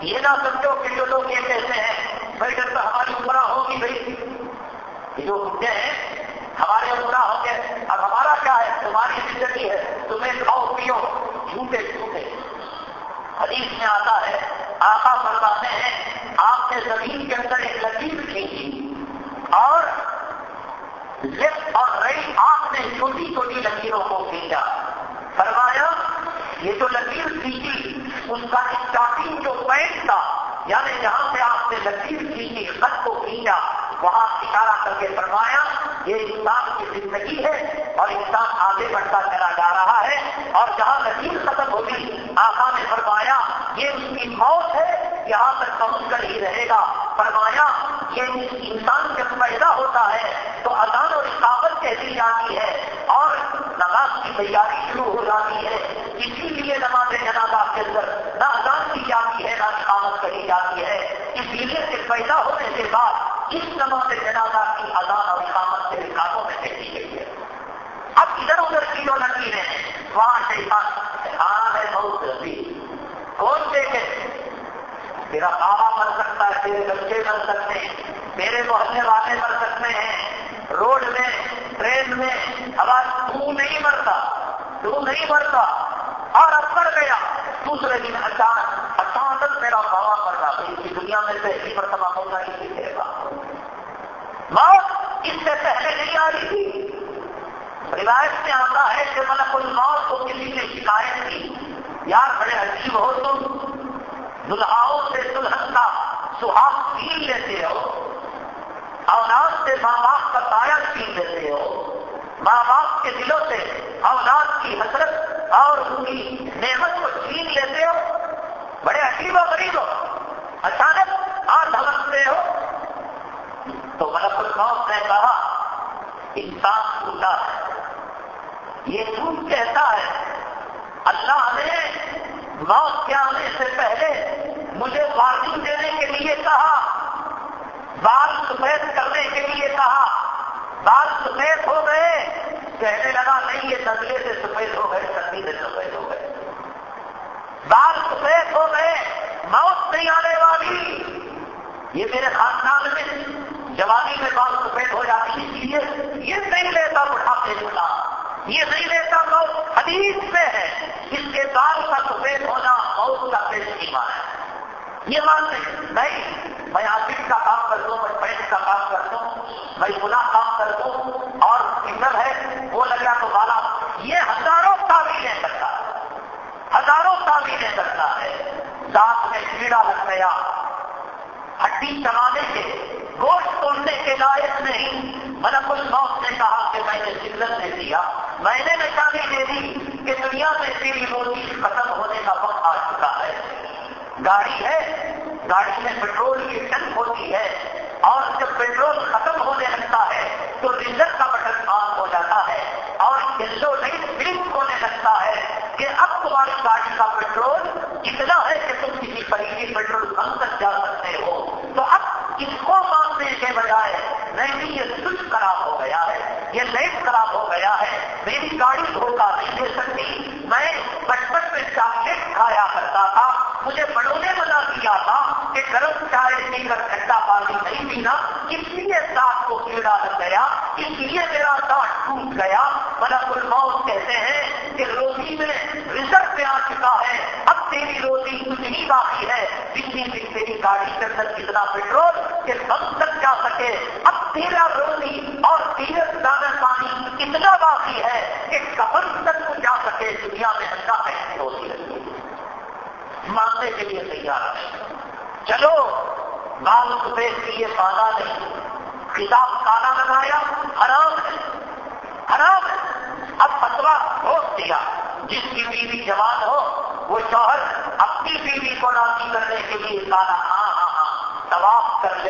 یہ نہ سمجھو کہ جو لوگ یہ کہتے ہیں، بھائی ڈر ہماری عمرہ ہوگی بھائی۔ جو بھٹے ہیں، ہمارے عمرہ ہوں گے اب ہمارا کیا ہے؟ تمہاری زندگی ہے۔ تمہیں کھاؤ، پیو، جھوٹے جھوٹے۔ حدیث میں آتا ہے، آقا فرماتے ہیں، آپ نے زمین کے اندر ایک لکیر کھینچی۔ اور لفٹ اور رئی آپ نے چھوٹی چھوٹی لکیروں کو کھینچا۔ فرمایا یہ جو لکیر کھینچی اس کا اسٹارٹنگ جو پوائنٹ تھا یعنی جہاں سے آپ نے لکیر کھینچی خط کو کھینچا، وہاں اشارہ کر کے فرمایا، یہ انسان کی زندگی ہے اور انسان آگے بڑھتا چلا جا رہا ہے اور جہاں نظیر ختم ہوگی آقا نے فرمایا، یہ اس کی موت ہے، یہاں تک پہنچ کر ہی رہے گا۔ فرمایا، یہ انسان جب پیدا ہوتا ہے، تو اذان اور اقامت کہتی جاتی ہے؟ اور نماز کی تیاری شروع ہو جاتی ہے۔ لیے نماز جنازہ کے اندر نہ اذان کی جاتی ہے، نہ اقامت کہی جاتی ہے۔ اس لیے کہ پیدا ہونے کے بعد اس نماز جنازہ کی اذان اور اقامت کے رکاوٹوں میں دیکھی گئی ہے۔ اب ادھر ادھر کی جو لکیریں ہیں وہاں سے ہاں ہے، بہت جلدی۔ کون دیکھے تیرا بابا مر سکتا ہے تیرے بچے مر سکتے ہیں، میرے محلے والے مر سکتے ہیں۔ روڈ میں، ٹرین میں، آواز تو نہیں مرتا، تو نہیں مرتا۔ اور اب مر گیا، دوسرے دن اچانک اچانک میرا بابا مر رہا بھائی دنیا میں پہلی مرتبہ ہوگا ہی سیکھے گا موت اس سے پہلے نہیں آ رہی تھی۔ روایت میں آتا ہے کہ ملک الموت کو کسی نے شکایت کی، یار بڑے عجیب ہو تم۔ دلہاؤں سے دلہن کا سہاگ پین لیتے ہو۔ اولاد سے ماں باپ کا تایا چھین لیتے ہو۔ ماں باپ کے دلوں سے اولاد کی حسرت اور ان کی نعمت کو چھین لیتے ہو، بڑے عجیب و غریب ہو، اچانک آ دھمکتے ہو۔ تو ملک الموت نے کہا، انسان سوتا ہے۔ یہ جھوٹ کہتا ہے؟ اللہ نے موت کے آنے سے پہلے مجھے وارننگ دینے کے لیے کہا، بال سفید کرنے کے لیے کہا۔ بال سفید ہو گئے۔ کہنے لگا، نہیں، یہ نزلے سے سفید ہو گئے، سردی سے سفید ہو گئے۔ بال سفید ہو گئے، موت نہیں آنے والی۔ یہ میرے خاندان میں، جوانی میں بال سفید ہو جاتی ہے، اس لیے یہ نہیں لیتا بڑھاپے جھولا یہ نہیں لیتا موت حدیث میں ہے۔ اس کے بال کا سفید ہونا موت کا پیش ایمان ہے۔ یہ مانتے نہیں، میں آفس کا کام کرتا میں پینٹ کا کام کرتا ہوں میں گنا کام کرتا ہوں اور سنگر ہے، وہ لگا تو بالا۔ یہ ہزاروں تعمیریں کرتا ہے۔ ہزاروں تعمیریں کرتا ہے۔ دانت میں کیڑا لگ گیا۔ ہڈی چلانے کے، گوشت توڑنے کے لائق نہیں۔ ملک الموت نے کہا کہ میں نے شدت دے دیا۔ میں نے نشانی دے دی کہ دنیا میں تیری روزی ختم ہونے کا وقت آ چکا ہے۔ گاڑی ہے۔ گاڑی میں پیٹرول کی ٹن ہوتی ہے اور جب پیٹرول ختم ہونے لگتا ہے تو ڈیزل کا بٹن آن ہو جاتا ہے اور یلو لائٹ بلک ہونے لگتا ہے کہ اب تمہاری گاڑی کا پیٹرول اتنا ہے کہ تم کسی قریبی پیٹرول پمپ تک جا سکتے ہو۔ تو اب اس کو مانگنے کے بجائے نہیں یہ سوچ خراب ہو گیا ہے۔ یہ لائٹ خراب ہو گیا ہے۔ میری گاڑی دھوکہ نہیں دے سکتی۔ میں بچپن میں چاکلیٹ کھایا کرتا تھا۔ مجھے بڑوں نے منع کیا تھا کہ گرم چائے پی کر ٹھنڈا پانی نہیں پینا، اس لیے ساتھ کو کیڑا لگ گیا، اس لیے میرا دانت ٹوٹ گیا۔ ملک الموت کہتے ہیں کہ روزی میں ریزرو میں آ چکا ہے، اب تیری روزی کچھ نہیں باقی ہے۔ جتنی بھی تیری گاڑی کے اندر کتنا پیٹرول کہ ہم تک جا سکے، اب تیرا روزی اور تیرے زیادہ پانی اتنا باقی ہے کہ کبر تک جا سکے، دنیا میں اچھا کیسے ہوتی ہے۔ مانگنے کے لیے تیار ہے چلو، بال روپے کے لیے پانا نہیں۔ کتاب کالا لگایا، حرام ہے۔ حرام ہے۔ اب فتوا روک دیا۔ جس کی بیوی جوان ہو، وہ شوہر اپنی بیوی کو راضی کرنے کے لیے کالا ہاں ہاں ہاں طواف کر لے۔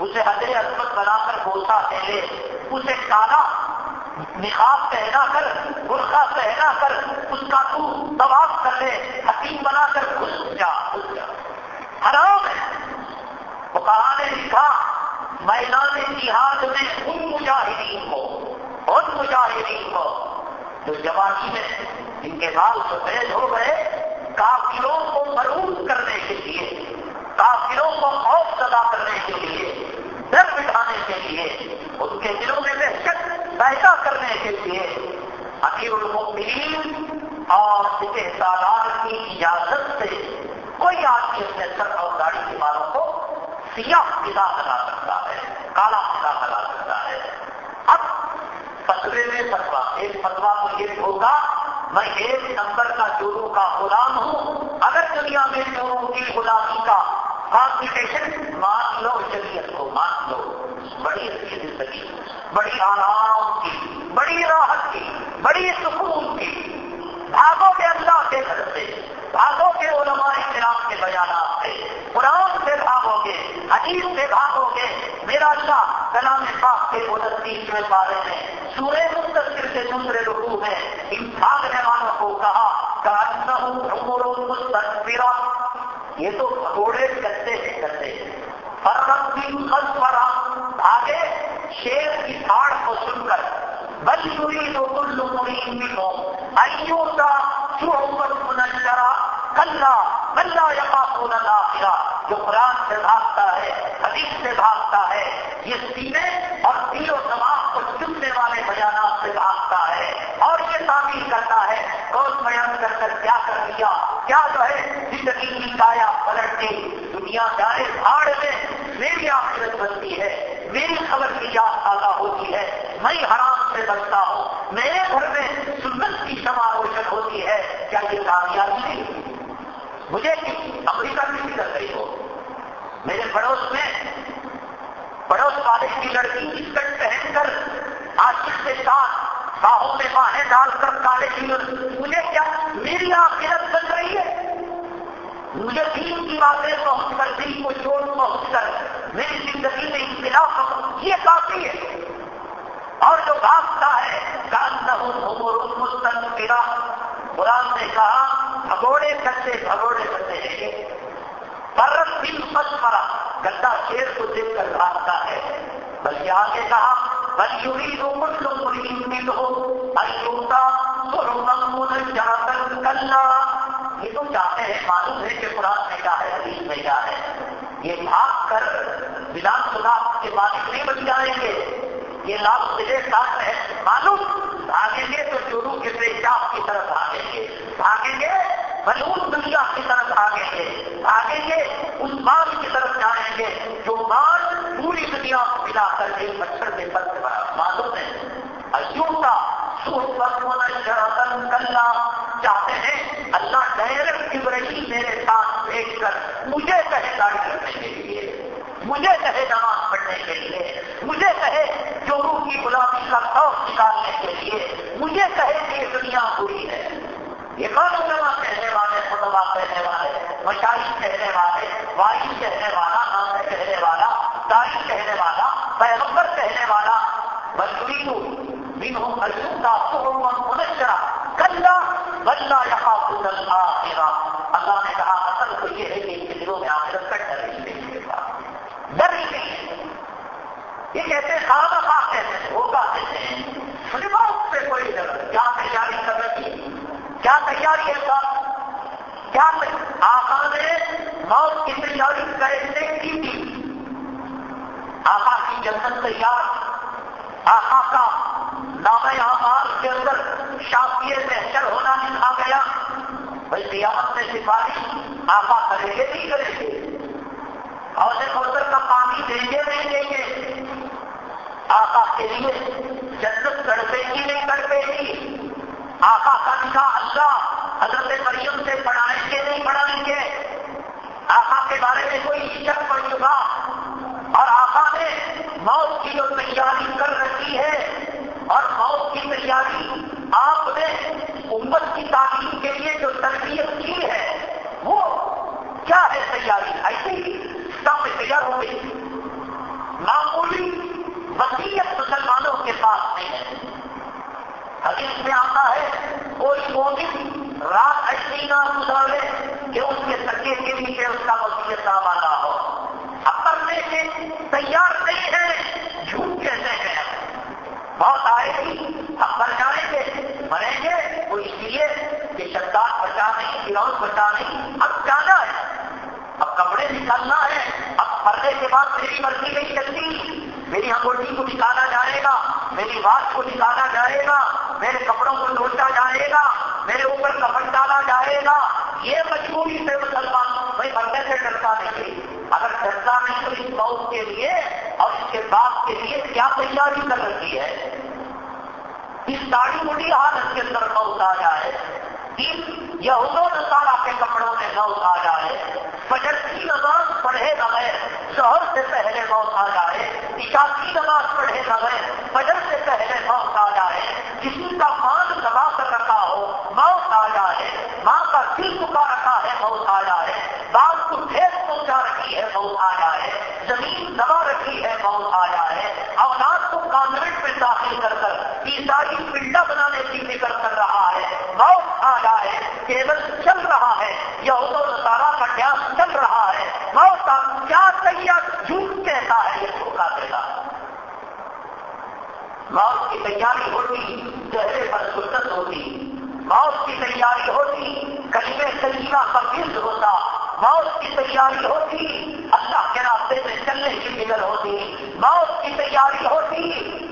اسے حضر عصمت بنا کر بوسا دے لے۔ اسے کالا نقاب پہنا کر، برقع پہنا کر، اس کا تو طواف کر لے، حکیم بنا کر گھس جا۔ جا حرام ہے۔ وہ نے لکھا، میدان جہاد میں ان مجاہدین کو ان مجاہدین کو جو جوانی میں ان کے بال سفید ہو گئے، کافروں کو مروب کرنے کے لیے، کافروں کو خوف زدہ کرنے کے لیے ڈر بٹھانے کے لیے، ان کے دلوں میں دہشت پیدا کرنے کے لیے امیر المؤمنین اور سالار کی اجازت سے کوئی آدمی اپنے سر اور گاڑی کے بالوں کو سیاہ قلعہ لگا سکتا ہے، کالا قلعہ لگا سکتا ہے۔ اب فتوے میں فتوا ایک فتوا تو یہ ہوگا، میں ایک نمبر کا چورو کا غلام ہوں۔ اگر دنیا میں چورو کی غلامی کا کانسٹیٹیشن مان لو، شریعت کو مان لو۔ بڑی اچھی زندگی، بڑی آرام کی، بڑی راحت کی، بڑی سکون کی۔ بھاگو کے اللہ کے گھر سے بھاگو کے علماء کرام کے بیانات سے، قرآن سے بھاگو گے، حدیث سے بھاگو گے۔ میرا اللہ کلام پاک کے انتیس میں پارے ہیں سورہ مستقر سے دوسرے رکو میں ان بھاگنے والوں کو کہا مستقبرا یہ تو گھوڑے کرتے ہیں کرتے فرق بھی مسورا بھاگے شیر کی پھاڑ کو سن کر، بل یوری تو کل مرین ہو ایو کا شعبت منشرا کلّا کلّا یقاقون الاخرہ، جو قرآن سے بھاگتا ہے، حدیث سے بھاگتا ہے، یہ سینے اور دل و دماغ کو چننے والے بیانات سے بھاگتا ہے، اور یہ تعمیر کرتا ہے کون بیان کر کر کیا کر دیا، کیا جو ہے، زندگی کی کایا پلٹ کے دنیا جائے بھاڑ میں، میری آخرت بنتی ہے۔ میری خبر کی یاد تازہ ہوتی ہے، میں حرام سے بچتا ہوں۔ میرے گھر میں سنت کی شمع روشن ہوتی ہے، کیا یہ کامیابی نہیں مجھے امریکہ کی کر رہی ہو۔ میرے پڑوس میں پڑوس والے کی لڑکی اسکٹ پہن کر آشک کے ساتھ باہوں میں باہیں ڈال کر کالے کی مجھے کیا میری آخرت بن رہی ہے؟ مجھے دین کی باتیں پہنچ کر دل کو چوٹ پہنچ کر میری زندگی میں اختلاف یہ کافی ہے۔ اور جو بھاگتا ہے جانتا ہوں مستن گرا قرآن نے کہا، بھگوڑے کرتے بھگوڑے کرتے ہیں۔ برف دن پس مرا گندا شیر کو دیکھ کر بھاگتا ہے۔ بلکہ آگے کہا بل یوری رو مل مل ہو ایوتا جہاں تک کلّا یہ تو چاہتے ہیں، معلوم ہے کہ قرآن میں کیا ہے، حدیث میں کیا ہے۔ یہ بھاگ کر ودان سنا کے مالک نہیں بن جائیں گے۔ یہ لال قلعے ساتھ ہے، معلوم۔ بھاگیں گے تو چورو کے پیشاب کی طرف بھاگیں گے۔ بھاگیں گے بلون دنیا کی طرف بھاگیں گے۔ بھاگیں گے اس مال کی طرف جائیں گے، جو مال پوری دنیا کو ملا کر کے مچھر میں بند معلوم ہے ایوں کا کرنا چاہتے ہیں۔ اللہ ڈائریکٹ ابراہیم میرے ساتھ دیکھ کر مجھے کہے گاڑی کرنے کے لیے، مجھے کہے نماز پڑھنے کے لیے، مجھے کہے چوروں کی غلامی کا خوف نکالنے کے لیے، مجھے کہے کہ یہ دنیا بری ہے۔ یہ کون علما کہنے والے خطبہ کہنے والے مشاہی کہنے والے وائی کہنے والا نام کہنے والا تاریخ کہنے والا، پیغمبر کہنے والا مزدوری کو بن ہوں منشرا کلّا بلّا یہاں اللہ نے کہا، اصل تو یہ ہے کہ ان کے دلوں میں آخرت کا ڈر نہیں ڈر ہی نہیں۔ یہ کہتے ہیں، خواہ خواہ کہتے ہیں ہوگا کہتے ہیں مجھے بہت کوئی ڈر کیا تیاری کر کیا تیاری ہے سر کیا آقا نے موت کی تیاری کیسے کی تھی۔ آقا کی جنت تیار آقا کا نام آمار کے اندر شافیے بہتر ہونا لکھا گیا۔ بھائی قیامت میں سپاہی آقا کریں گے نہیں کریں گے۔ اور کوثر کا پانی دیں گے نہیں دیں گے۔ آقا کے لیے جنت کڑپے گی نہیں کڑپے گی۔ آقا کا نکاح اللہ حضرت مریم سے پڑھائیں گے نہیں پڑھائیں گے؟ آقا کے بارے میں کوئی شک پڑ چکا اور آقا نے موت کی جو تیاری کر رکھی ہے، اور موت کی تیاری آپ نے امت کی تعلیم کے لیے جو تربیت کی ہے، وہ کیا ہے تیاری؟ ایسی میں تیار ہو گئی۔ معمولی وسیعت مسلمانوں کے پاس نہیں ہے۔ حدیث میں آتا ہے کوئی مومن رات ایسی نہ گزارے کہ اس کے سکے کے نیچے اس کا وسیعت نامہ نہ ہو۔ اب کرنے کے تیار نہیں ہے، جھوٹ کہتے ہیں۔ بہت آئے گی اب مر جائیں گے، مریں گے وہ اس لیے کہ شدار بچا نہیں گراؤن بچا نہیں۔ اب جانا ہے۔ اب کپڑے نکالنا ہے، اب مرنے کے بعد میری مرضی نہیں چلتی۔ میری انگوٹی کو نکالا جائے گا، میری بات کو نکالا جائے گا، میرے کپڑوں کو لوٹا جائے گا، میرے اوپر کپڑ ڈالا جائے گا۔ یہ مجبوری سے مسلمان بھائی مرنے سے ڈرتا نہیں۔ اگر ڈرتا نہیں تو اس موت کے لیے اور اس کے باپ کے لیے کیا تیاری کر رکھی ہے؟ اس داڑھی مڑی حالت کے اندر موت آ جائے۔ یہ سارا کے کپڑوں میں موت آ جائے۔ فجر کی نماز پڑھے بغیر شہر سے پہلے موت آ جائے عشا کی نماز پڑھے بغیر، فجر سے پہلے موت آ جائے، کسی کا مان دبا کر رکھا ہو، موت آ جائے، ماں کا دل چکا رکھا ہے، موت آ جائے، باپ کو ٹھیک پہنچا رکھی ہے، موت آ جائے، زمین دبا رکھی ہے موت آ جائے اولاد کو کانوینٹ میں داخل کر کر عیسائی پنڈا بنانے کی فکر کر رہا ہے موت آ جائے کیبل چل رہا ہے یہ سارا کا ڈیاس چل رہا ہے موت کیا تیار جھوٹ کہتا ہے یہ دھوکا دیتا موت کی تیاری ہوتی چہرے پر سرست ہوتی۔ موت کی تیاری ہوتی کشمیر کلیمہ کا گرد ہوتا۔ موت کی تیاری ہوتی، اللہ کے راستے میں چلنے کی فکر ہوتی۔ موت کی تیاری ہوتی،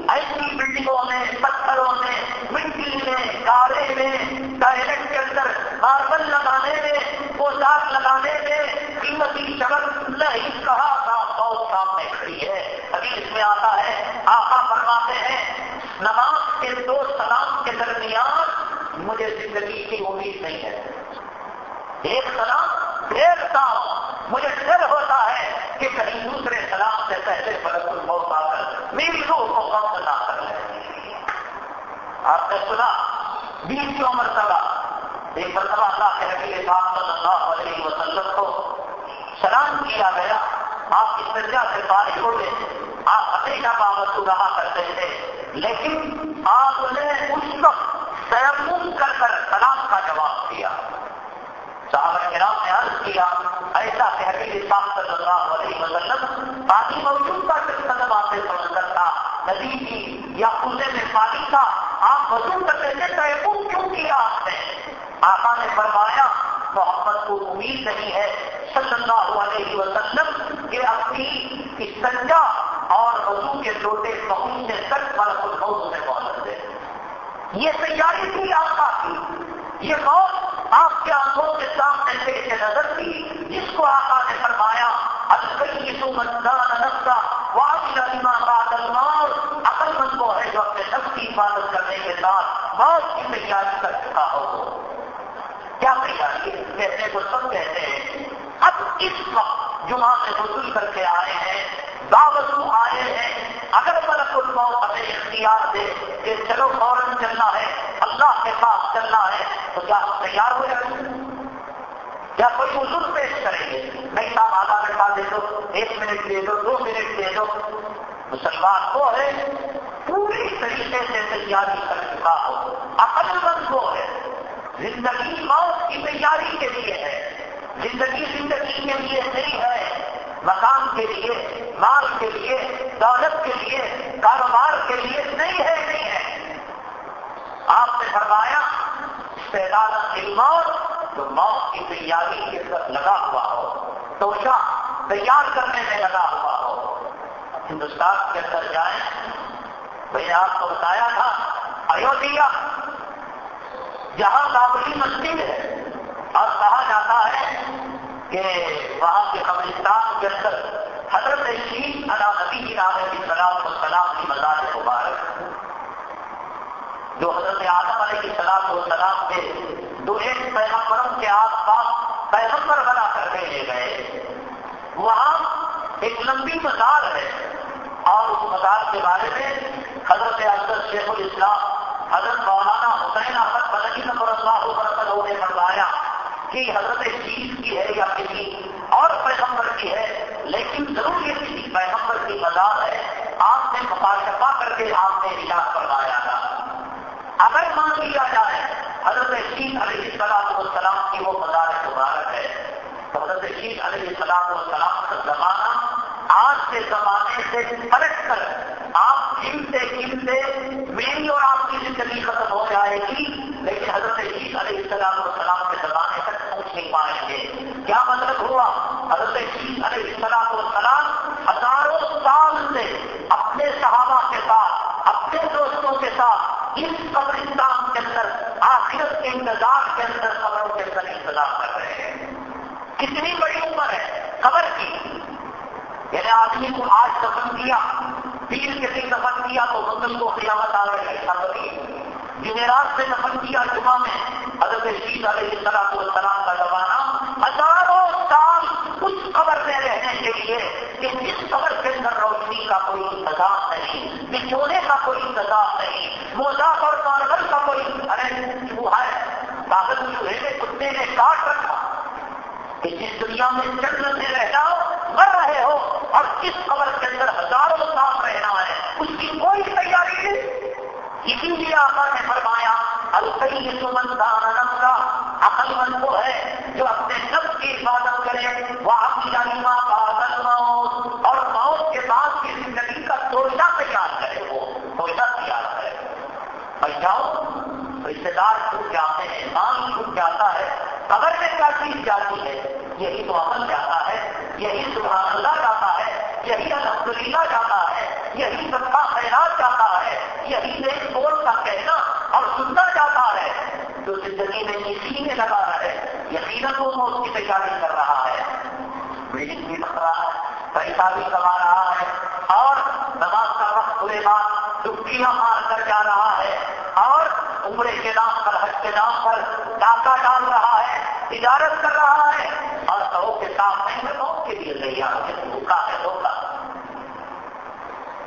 ایسی بلڈنگوں میں، پتھروں میں، مٹی میں گارے میں ٹائلٹ کے اندر ماربل لگانے میں پوشاک لگانے میں قیمتی چمک نہیں کہا تھا بہت سامنے کھڑی ہے ابھی اس میں آتا ہے آقا فرماتے ہیں نماز کے دو سلام کے درمیان مجھے زندگی کی امید نہیں ہے ایک سلام دیکھتا ہوں مجھے ڈر ہوتا ہے کہ کہیں دوسرے سلام سے پہلے برت الموت آ کر میری روح کو کم نہ کر لے آپ نے سنا بیس کیوں مرتبہ ایک مرتبہ اللہ کے نبی صاحب صلی اللہ علیہ وسلم کو سلام کیا گیا آپ اس درجہ سے بارش ہو گئے آپ ہمیشہ بابت رہا کرتے تھے لیکن آپ نے اس وقت تیمم کر کر سلام کا جواب دیا صحابہ کرام نے عرض کیا ایسا کہ حقیقی صاحب صلی اللہ علیہ وسلم پانی موجود کا قدم آپ سے سمندر تھا ندی تھی یا کلے میں پانی تھا آپ وضو کرتے تھے تیمم کیوں کیا آپ نے آقا نے فرمایا محمد کو امید نہیں ہے صلی اللہ علیہ وسلم کہ اپنی استنجا اور وضو کے لوٹے پہنچنے تک ملک الموت میں پہنچ دے یہ تیاری تھی آقا کی یہ موت آپ کے آنکھوں کے سامنے پیش نظر تھی، جس کو آقا نے فرمایا عقل مند وہ ہے جو اپنے نفس کی حفاظت کرنے کے ساتھ موت کی تیاری کر چکا ہو۔ کیا تیاری کہنے کو سب کہتے ہیں، اب اس وقت جمعہ سے وصول کر کے آئے ہیں باوضو آئے ہیں۔ اگر ملک الموت ہمیں اختیار دے کہ چلو فوراً چلنا ہے، اللہ کے پاس چلنا ہے، تو کیا ہم تیار ہو جائیں کیا کوئی حضور پیش کریں گے نہیں صاحب، آدھا گھنٹہ دے دو، ایک منٹ دے دو دو منٹ دے دو۔ مسلمان وہ ہے پوری طریقے سے تیاری کر چکا ہو۔ عقل مند وہ ہے۔ زندگی موت کی تیاری کے لیے ہے۔ زندگی زندگی کے لیے نہیں ہے۔ مکان کے لیے، مال کے لیے، دولت کے لیے، کاروبار کے لیے نہیں ہے نہیں ہے۔ آپ نے فرمایا استعداد کی موت جو موت کی تیاری کے اندر لگا ہوا ہو۔ توشا تیار کرنے میں لگا ہوا ہو۔ ہندوستان کے اندر جائیں۔ میں نے آپ کو بتایا تھا، ایودھیا، جہاں بابری مسجد ہے اور کہا جاتا ہے کہ وہاں کے قبرستان کے اندر حضرت شیخ علا نبی کی کی سلام و سلام کی مزاج مبارک جو حضرت آدم علیہ کی سلام و سلام کے دو ایک پیغمبروں کے آس پاس پیغمبر بنا کر کے لے گئے وہاں ایک لمبی مزار ہے۔ اور اس مزار کے بارے میں حضرت حضرت شیخ الاسلام، حضرت مولانا حسین احمد بدنی نمبر اللہ برکت نے فرمایا کہ حضرت چیز کی ہے یا کسی اور پیغمبر کی ہے، لیکن ضرور یہ کسی پیغمبر کی مزار ہے۔ آپ نے مقاشفہ کر کے آپ نے علاج کروایا تھا۔ اگر مان لیا جائے، حضرت شیخ علیہ السلام السلام کی وہ مزار مبارک ہے۔ تو حضرت شیخ علیہ السلام السلام کا زمانہ آج کے زمانے سے پلٹ کر۔ آپ گنتے گنتے میری اور آپ کی زندگی ختم ہو جائے گی، لیکن حضرت شیخ علیہ السلام السلام کے زمانے تک پہنچ نہیں پائیں گے کیا مطلب ہوا حضرت شیخ علیہ السلام السلام ہزاروں سال سے اپنے صحابہ کے ساتھ اپنے دوستوں کے ساتھ اس قبرستان کے اندر آخرت کے انتظار کے اندر خبروں کے اندر انتظار کر رہے ہیں کتنی بڑی عمر ہے؟ خبر کی۔ یعنی آدمی کو آج دفن کیا، پیر کے دن دفن کیا تو منگل کو قیامت آ رہی ہے۔ جمعرات سے دفن کیا جمعہ میں، حضرت شیخ علیہ السلام السلام کا زمانہ، ہزاروں سال اس خبر میں رہنے کے لیے کہ جس خبر کے اندر روشنی کا کوئی انتظام نہیں بچونے کا کوئی انتظام نہیں موزاق اور ماربل کا کوئی ارے چوہا ہے کاغذ چوہے میں کتے نے کاٹ رکھا۔ کہ جس دنیا میں چند سے رہنا مر رہے ہو اور کس خبر کے اندر ہزاروں سال رہنا ہے۔ اس کی کوئی تیاری نہیں۔ اسی لیے آقا نے فرمایا الفی سمن دان کا عقل مند وہ ہے جو اپنے نفس کی حفاظت کرے۔ وہ آپ کی جانیما کا موت اور موت کے بعد کی زندگی کا توشہ تیار کرے وہ۔ توشہ تیار کرے۔ بھائی جاؤ رشتے دار چھوٹ جاتے ہیں، مال چھوٹ جاتا ہے قبر میں کیا چیز جاتی ہے، یہی تو عمل جاتا ہے، یہی سبحان اللہ جاتا ہے، یہی الحمدللہ جاتا ہے، یہی سب کا خیرات جاتا ہے، یہی ایک بول کا کہنا اور سننا جاتا ہے۔ جو زندگی میں اسی میں لگا ہے یقیناً وہ موت کی تیاری کر رہا ہے۔ بلڈنگ بھی بن رہا ہے پیسہ بھی کما رہا ہے اور نماز کا وقت ہوئے بعد ڈبکیاں مار کر جا رہا ہے اور عمرے کے نام پر حج کے نام پر ڈاکہ ڈال رہا ہے، تجارت کر رہا ہے اور سو کے ساتھ نہیں لوگوں کے لیے تیار ہے دھوکا ہے دھوکا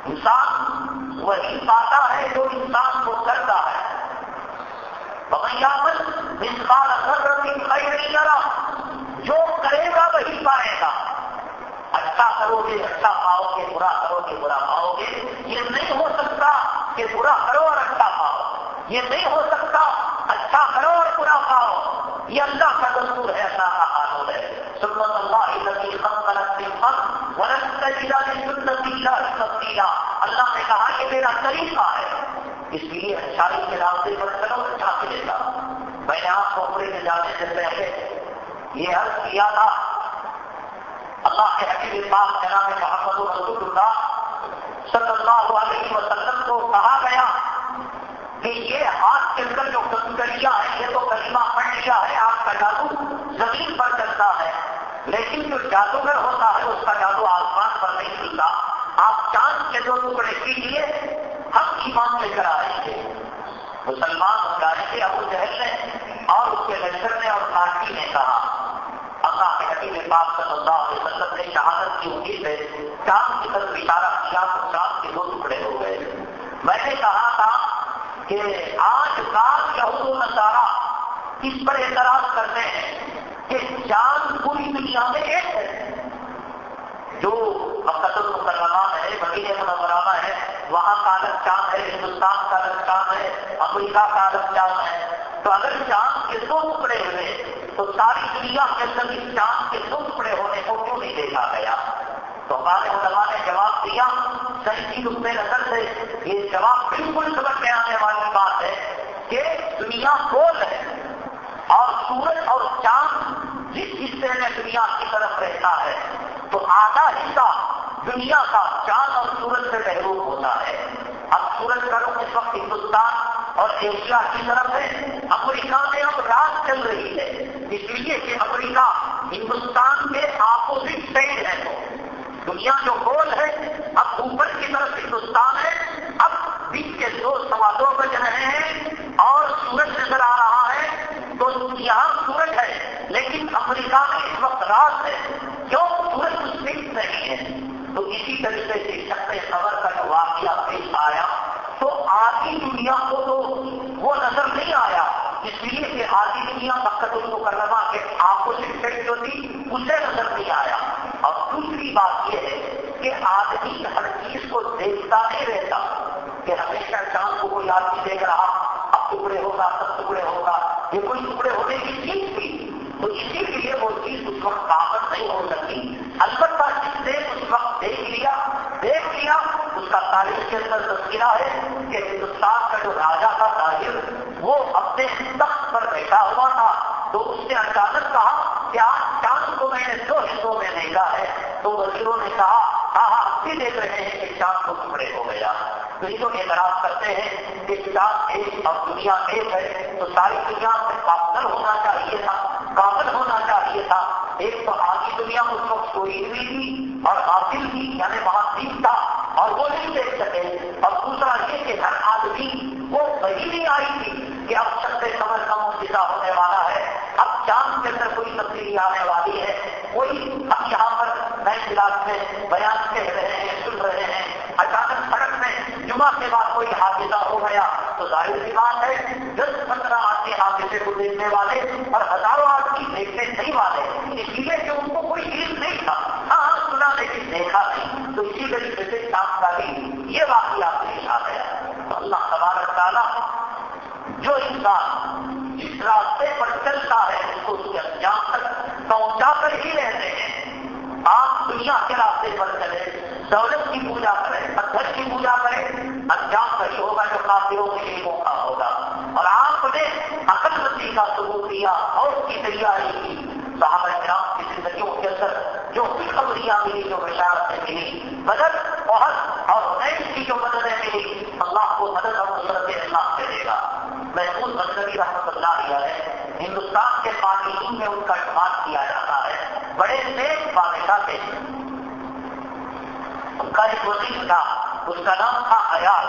انسان وہی پاتا ہے جو انسان کو کرتا ہے۔ بغیامت انسان اثر خیر نہیں کرا جو کرے گا وہی پائے گا۔ اچھا کرو گے اچھا پاؤ گے، برا کرو گے، برا پاؤ گے، یہ نہیں ہو سکتا کہ برا کرو اور اچھا یہ نہیں ہو سکتا۔ اچھا کرو اور برا پاؤ یہ اللہ کا دستور ہے، اللہ کا قانون ہے۔ سنت اللہ الذي خلق الخلق ولن تجد لسنت الله تبديلا اللہ نے کہا کہ میرا طریقہ ہے۔ اس لیے اچھائی کے راستے پر چلو اچھا ملے گا میں نے آپ کو پورے میں جانے سے پہلے یہ عرض کیا تھا۔ اللہ کے حقیق پاک جناب محمد رسول اللہ صلی اللہ علیہ وسلم کو کہا گیا کہ یہ ہاتھ کے اندر جو کسکریاں ہے یہ تو کریمہ پڑ لیا ہے آپ کا جادو زمین پر چلتا ہے۔ لیکن جو جادوگر ہوتا ہے، اس کا جادو آسمان پر نہیں چلتا۔ آپ چاند کے دو ٹکڑے کیجیے ہم ایمان لے کر آئیں گے۔ مسلمان ہو جائیں گے، ابو جہل نے اور اس کے لشکر نے اور پارٹی نے کہا۔ اللہ کے حقیق پاک صلی اللہ علیہ وسلم نے شہادت کی امید ہے، چاند کی طرف اشارہ کیا تو چاند کے دو ٹکڑے ہو گئے۔ میں نے کہا تھا کہ آج کال یہود نصارہ اس پر اعتراض کرتے ہیں کہ چاند پوری دنیا میں ایک ہے۔ جو مقد المکرمان ہے، مدینہ منورانہ ہے، وہاں کا الگ چاند ہے، ہندوستان کا الگ چاند ہے، امریکہ کا الگ چاند ہے۔ تو اگر چاند کے دو ٹکڑے ہوئے، تو ساری دنیا کے اندر اس چاند کے دو ٹکڑے ہونے کو کیوں نہیں دیکھا گیا؟ تو ہمارے علماء نے جواب دیا، صحیح نقطۂ نظر سے، یہ جواب بالکل سمجھ میں آنے والی بات ہے کہ دنیا گول ہے اور سورج اور چاند جس حصے میں دنیا کی طرف رہتا ہے، تو آدھا حصہ دنیا کا چاند اور سورج سے محروم ہوتا ہے۔ اب سورج کا رخ اس وقت ہندوستان اور ایشیا کی طرف ہے، امریکہ میں اب رات چل رہی ہے۔ اس لیے کہ امریکہ ہندوستان کے اپوزٹ سائڈ ہے تو دنیا جو گول ہے اب اوپر کی طرف ہندوستان ہے اب دن کے دو سوا دو بج رہے ہیں اور سورج نظر آ رہا ہے تو یہاں سورج ہے لیکن امریکہ میں اس وقت رات ہے کیوں سورج اس نہیں ہے تو اسی طریقے سے شخص خبر کا جو واقعہ پیش آیا تو آدھی دنیا کو تو وہ نظر نہیں آیا اس لیے کہ آدھی دنیا مقد کو کرنا کے آپوزٹ سائڈ جو تھی اسے نظر نہیں آیا اور دوسری بات یہ ہے کہ آدمی ہر چیز کو دیکھتا نہیں رہتا کہ ہمیشہ چاند کو کوئی آدمی دیکھ رہا اب ٹکڑے ہوگا سب ٹکڑے ہوگا یہ کوئی ٹکڑے ہونے کی چیز تھی تو اسی لیے وہ چیز اس وقت کاغذ نہیں ہو سکتی البتہ جس نے اس وقت دیکھ لیا دیکھ لیا اس کا تاریخ کے اندر تذکرہ ہے کہ ہندوستان کا جو راجا تھا طاہر وہ اپنے تخت پر بیٹھا ہوا تھا۔ تو اس نے اچانک کہا کہ آج چاند کو میں نے دو حصوں میں دیکھا ہے؟ تو وزیروں نے کہا ہاں ہاں بھی دیکھ رہے ہیں کہ چاند کو ٹکڑے ہو گیا۔ تو یہ اعتراض کرتے ہیں کہ چاند ایک اور دنیا ایک ہے، تو ساری دنیا سے ہونا چاہیے تھا۔ کاغذ ہونا چاہیے تھا۔ ایک تو آگی دنیا اس وقت سوئی ہوئی تھی اور حاصل تھی یعنی بہت ٹھیک تھا اور وہ نہیں دیکھ سکے اور دوسرا یہ کہ ہر آدمی وہ صحیح نہیں آئی تھی کہ اب سب سے سمجھ کا مجھا ہونے والا ہے اب چاند کے اندر کوئی تبدیلی آنے والی ہے کوئی اب یہاں پر نئے علاج میں بیان کہہ رہے ہیں سن رہے ہیں اچانک سڑک میں جمعہ کے بعد کوئی حادثہ ہو گیا تو ظاہر سی بات ہے دس پندرہ آدمی حادثے کو دیکھنے والے اور ہزاروں آدمی دیکھنے نہیں والے اس لیے کہ ان کو کوئی علم نہیں تھا ہاں ہاں سنا لیکن دیکھا نہیں تو اسی طریقے سے چاند کا بھی یہ واقعہ پیش آ گیا اللہ تبارک تعالیٰ جو انسان جس راستے پر چلتا ہے اس کو اس کے انجام تک پہنچا کر ہی رہتے ہیں آپ دنیا کے راستے پر چلے دولت کی پوجا کریں پتھر کی پوجا کریں، انجام وہی ہوگا جو کافیوں کے لیے موقع ہوگا۔ اور آپ نے عقل مندی کا ثبوت دیا، اور اس کی تیاری کی۔ صحابہ کرام کی زندگیوں کے اندر جو خبریاں ملی، جو بشارتیں ملی، مدد بہت اور نئی کی جو مددیں ملی، اللہ کو مدد اور نصرت اللہ کرے گا۔ محمود مذہبی رحمت اللہ علیہ ہے ہندوستان کے قانون میں ان کا استعمال کیا جاتا ہے بڑے نیک بادشاہ تھے ان کا ایک وزیر تھا، اس کا نام تھا ایال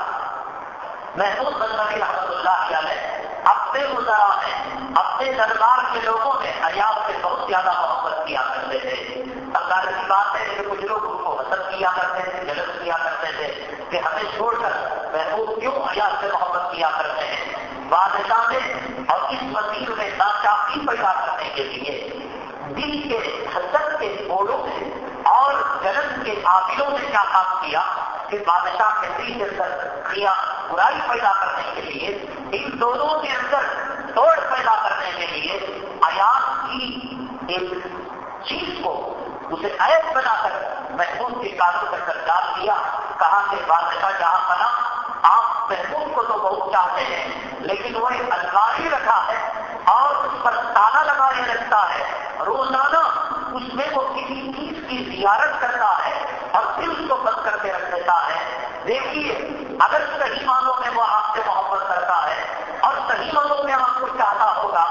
محمود مذہبی رحمت اللہ علیہ اپنے گزرا ہے اپنے دربار کے لوگوں نے ایال سے بہت زیادہ محبت کیا کرتے تھے۔ اللہ کی بات ہے کہ کچھ لوگ ان کو حسد کیا کرتے تھے جلد کیا کرتے تھے کہ ہمیں چھوڑ کر محمود کیوں ایال سے محبت کیا کرتے ہیں؟ بادشاہ نے اور اس وزیر میں ناچاقی پیدا کرنے کے لیے دل کے حسد کے بولوں سے جنت کے قابلوں نے کیا کام کیا؟ کہ بادشاہ کے دل کے اندر کیا برائی پیدا کرنے کے لیے؟ ان دونوں کے اندر توڑ پیدا کرنے کے لیے آیات کی ایک چیز کو اسے عیب بنا کر محبوب کے کاروں کر ڈال دیا، کہا کہ بادشاہ جہاں بنا، آپ محبوب کو تو بہت چاہتے ہیں، لیکن وہ ایک الماری رکھا ہے اور اس پر تالا لگانے لگتا ہے، روزانہ اس میں وہ کسی کی زیارت کرتا ہے اور دل اس کو بند کر کے رکھ دیتا ہے۔ دیکھیے، اگر صحیح مانوں میں وہ آپ سے محبت کرتا ہے اور صحیح مانوں میں آپ کو چاہتا ہوگا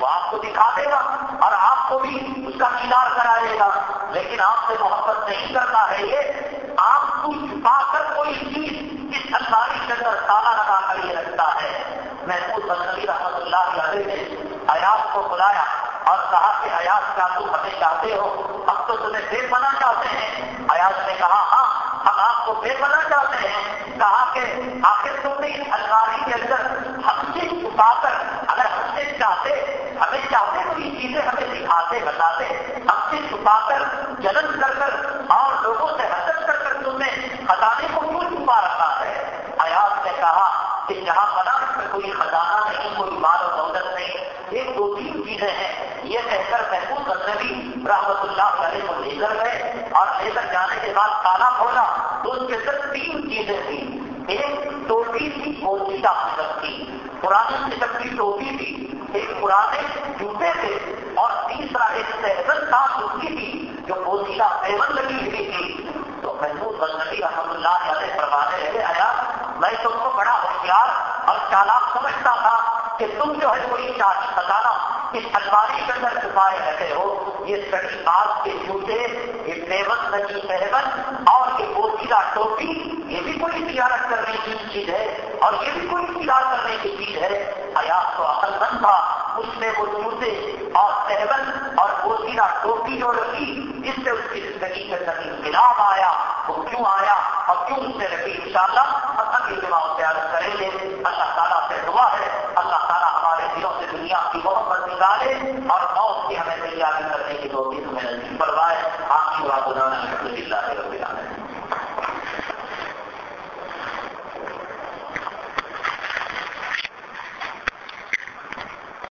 وہ آپ کو دکھا دے گا اور آپ کو بھی اس کا دیدار کرائے گا لیکن آپ سے محبت نہیں کرتا ہے یہ آپ کو چھپا کر کوئی چیز اس الماری کے اندر تالا لگا کر یہ رکھتا ہے محبوب بنبی رحمت اللہ علیہ نے ایاز کو بلایا اور کہا کہ ایاز کیا تم ہمیں چاہتے ہو ہم تو تمہیں بے بنا چاہتے ہیں ایاز نے کہا ہاں ہم آپ کو بے بنا چاہتے ہیں کہا کہ آخر تم نے اس الماری کے اندر ہم سے چھپا کر اگر ہم سے چاہتے، ہمیں چاہتے تو یہ چیزیں ہمیں دکھاتے، بتاتے، ہم سے چھپا کر جلن کر کر اور لوگوں سے حسد کر کر تم نے خزانے کو کیوں چھپا رکھا ہے؟ ایاز نے کہا کہ جہاں بنا میں کوئی خزانہ نہیں، کوئی مال و دولت نہیں، یہ دو تین چیزیں ہیں۔ یہ کہہ کر محبوب نبی رحمت اللہ علیہ کو لے کر گئے اور لے کر جانے کے بعد تالا کھولا۔ تو اس کے اندر تین چیزیں تھیں۔ ٹوپی تھی پرانے کی پرانی قسم تھی ایک پرانے جوتے تھے اور تیسرا ایک سہبت تھا ہوتی تھی، جو پوشیدہ پیمن لگی ہوئی تھی۔ تو محمود بندی رحمد اللہ علیہ فرمانے لگے آیا، میں تم کو بڑا ہوشیار اور چالاک سمجھتا تھا کہ تم جو ہے کوئی چارج بتانا اس الماری کے اندر چھپائے رہتے ہو، یہ سڑی بات کے جوتے یہ پیون لگی سہبت اور یہ پوشیدہ ٹوپی، یہ بھی کوئی تجارت کرنے کی چیز ہے اور یہ بھی کوئی تجارت کرنے کی چیز ہے۔ حیات تو عقل مند تھا، اس میں وہ جوتے اور سہبت اور پوشیدہ ٹوپی جو رکھی، جس سے اس کی زندگی میں کبھی انقلاب آیا، وہ کیوں آیا اور کیوں اس سے رکھی؟ ان شاء اللہ ہم اگلی جمع سے عرض کریں گے۔ اللہ تعالیٰ سے دعا ہے۔ محبت اور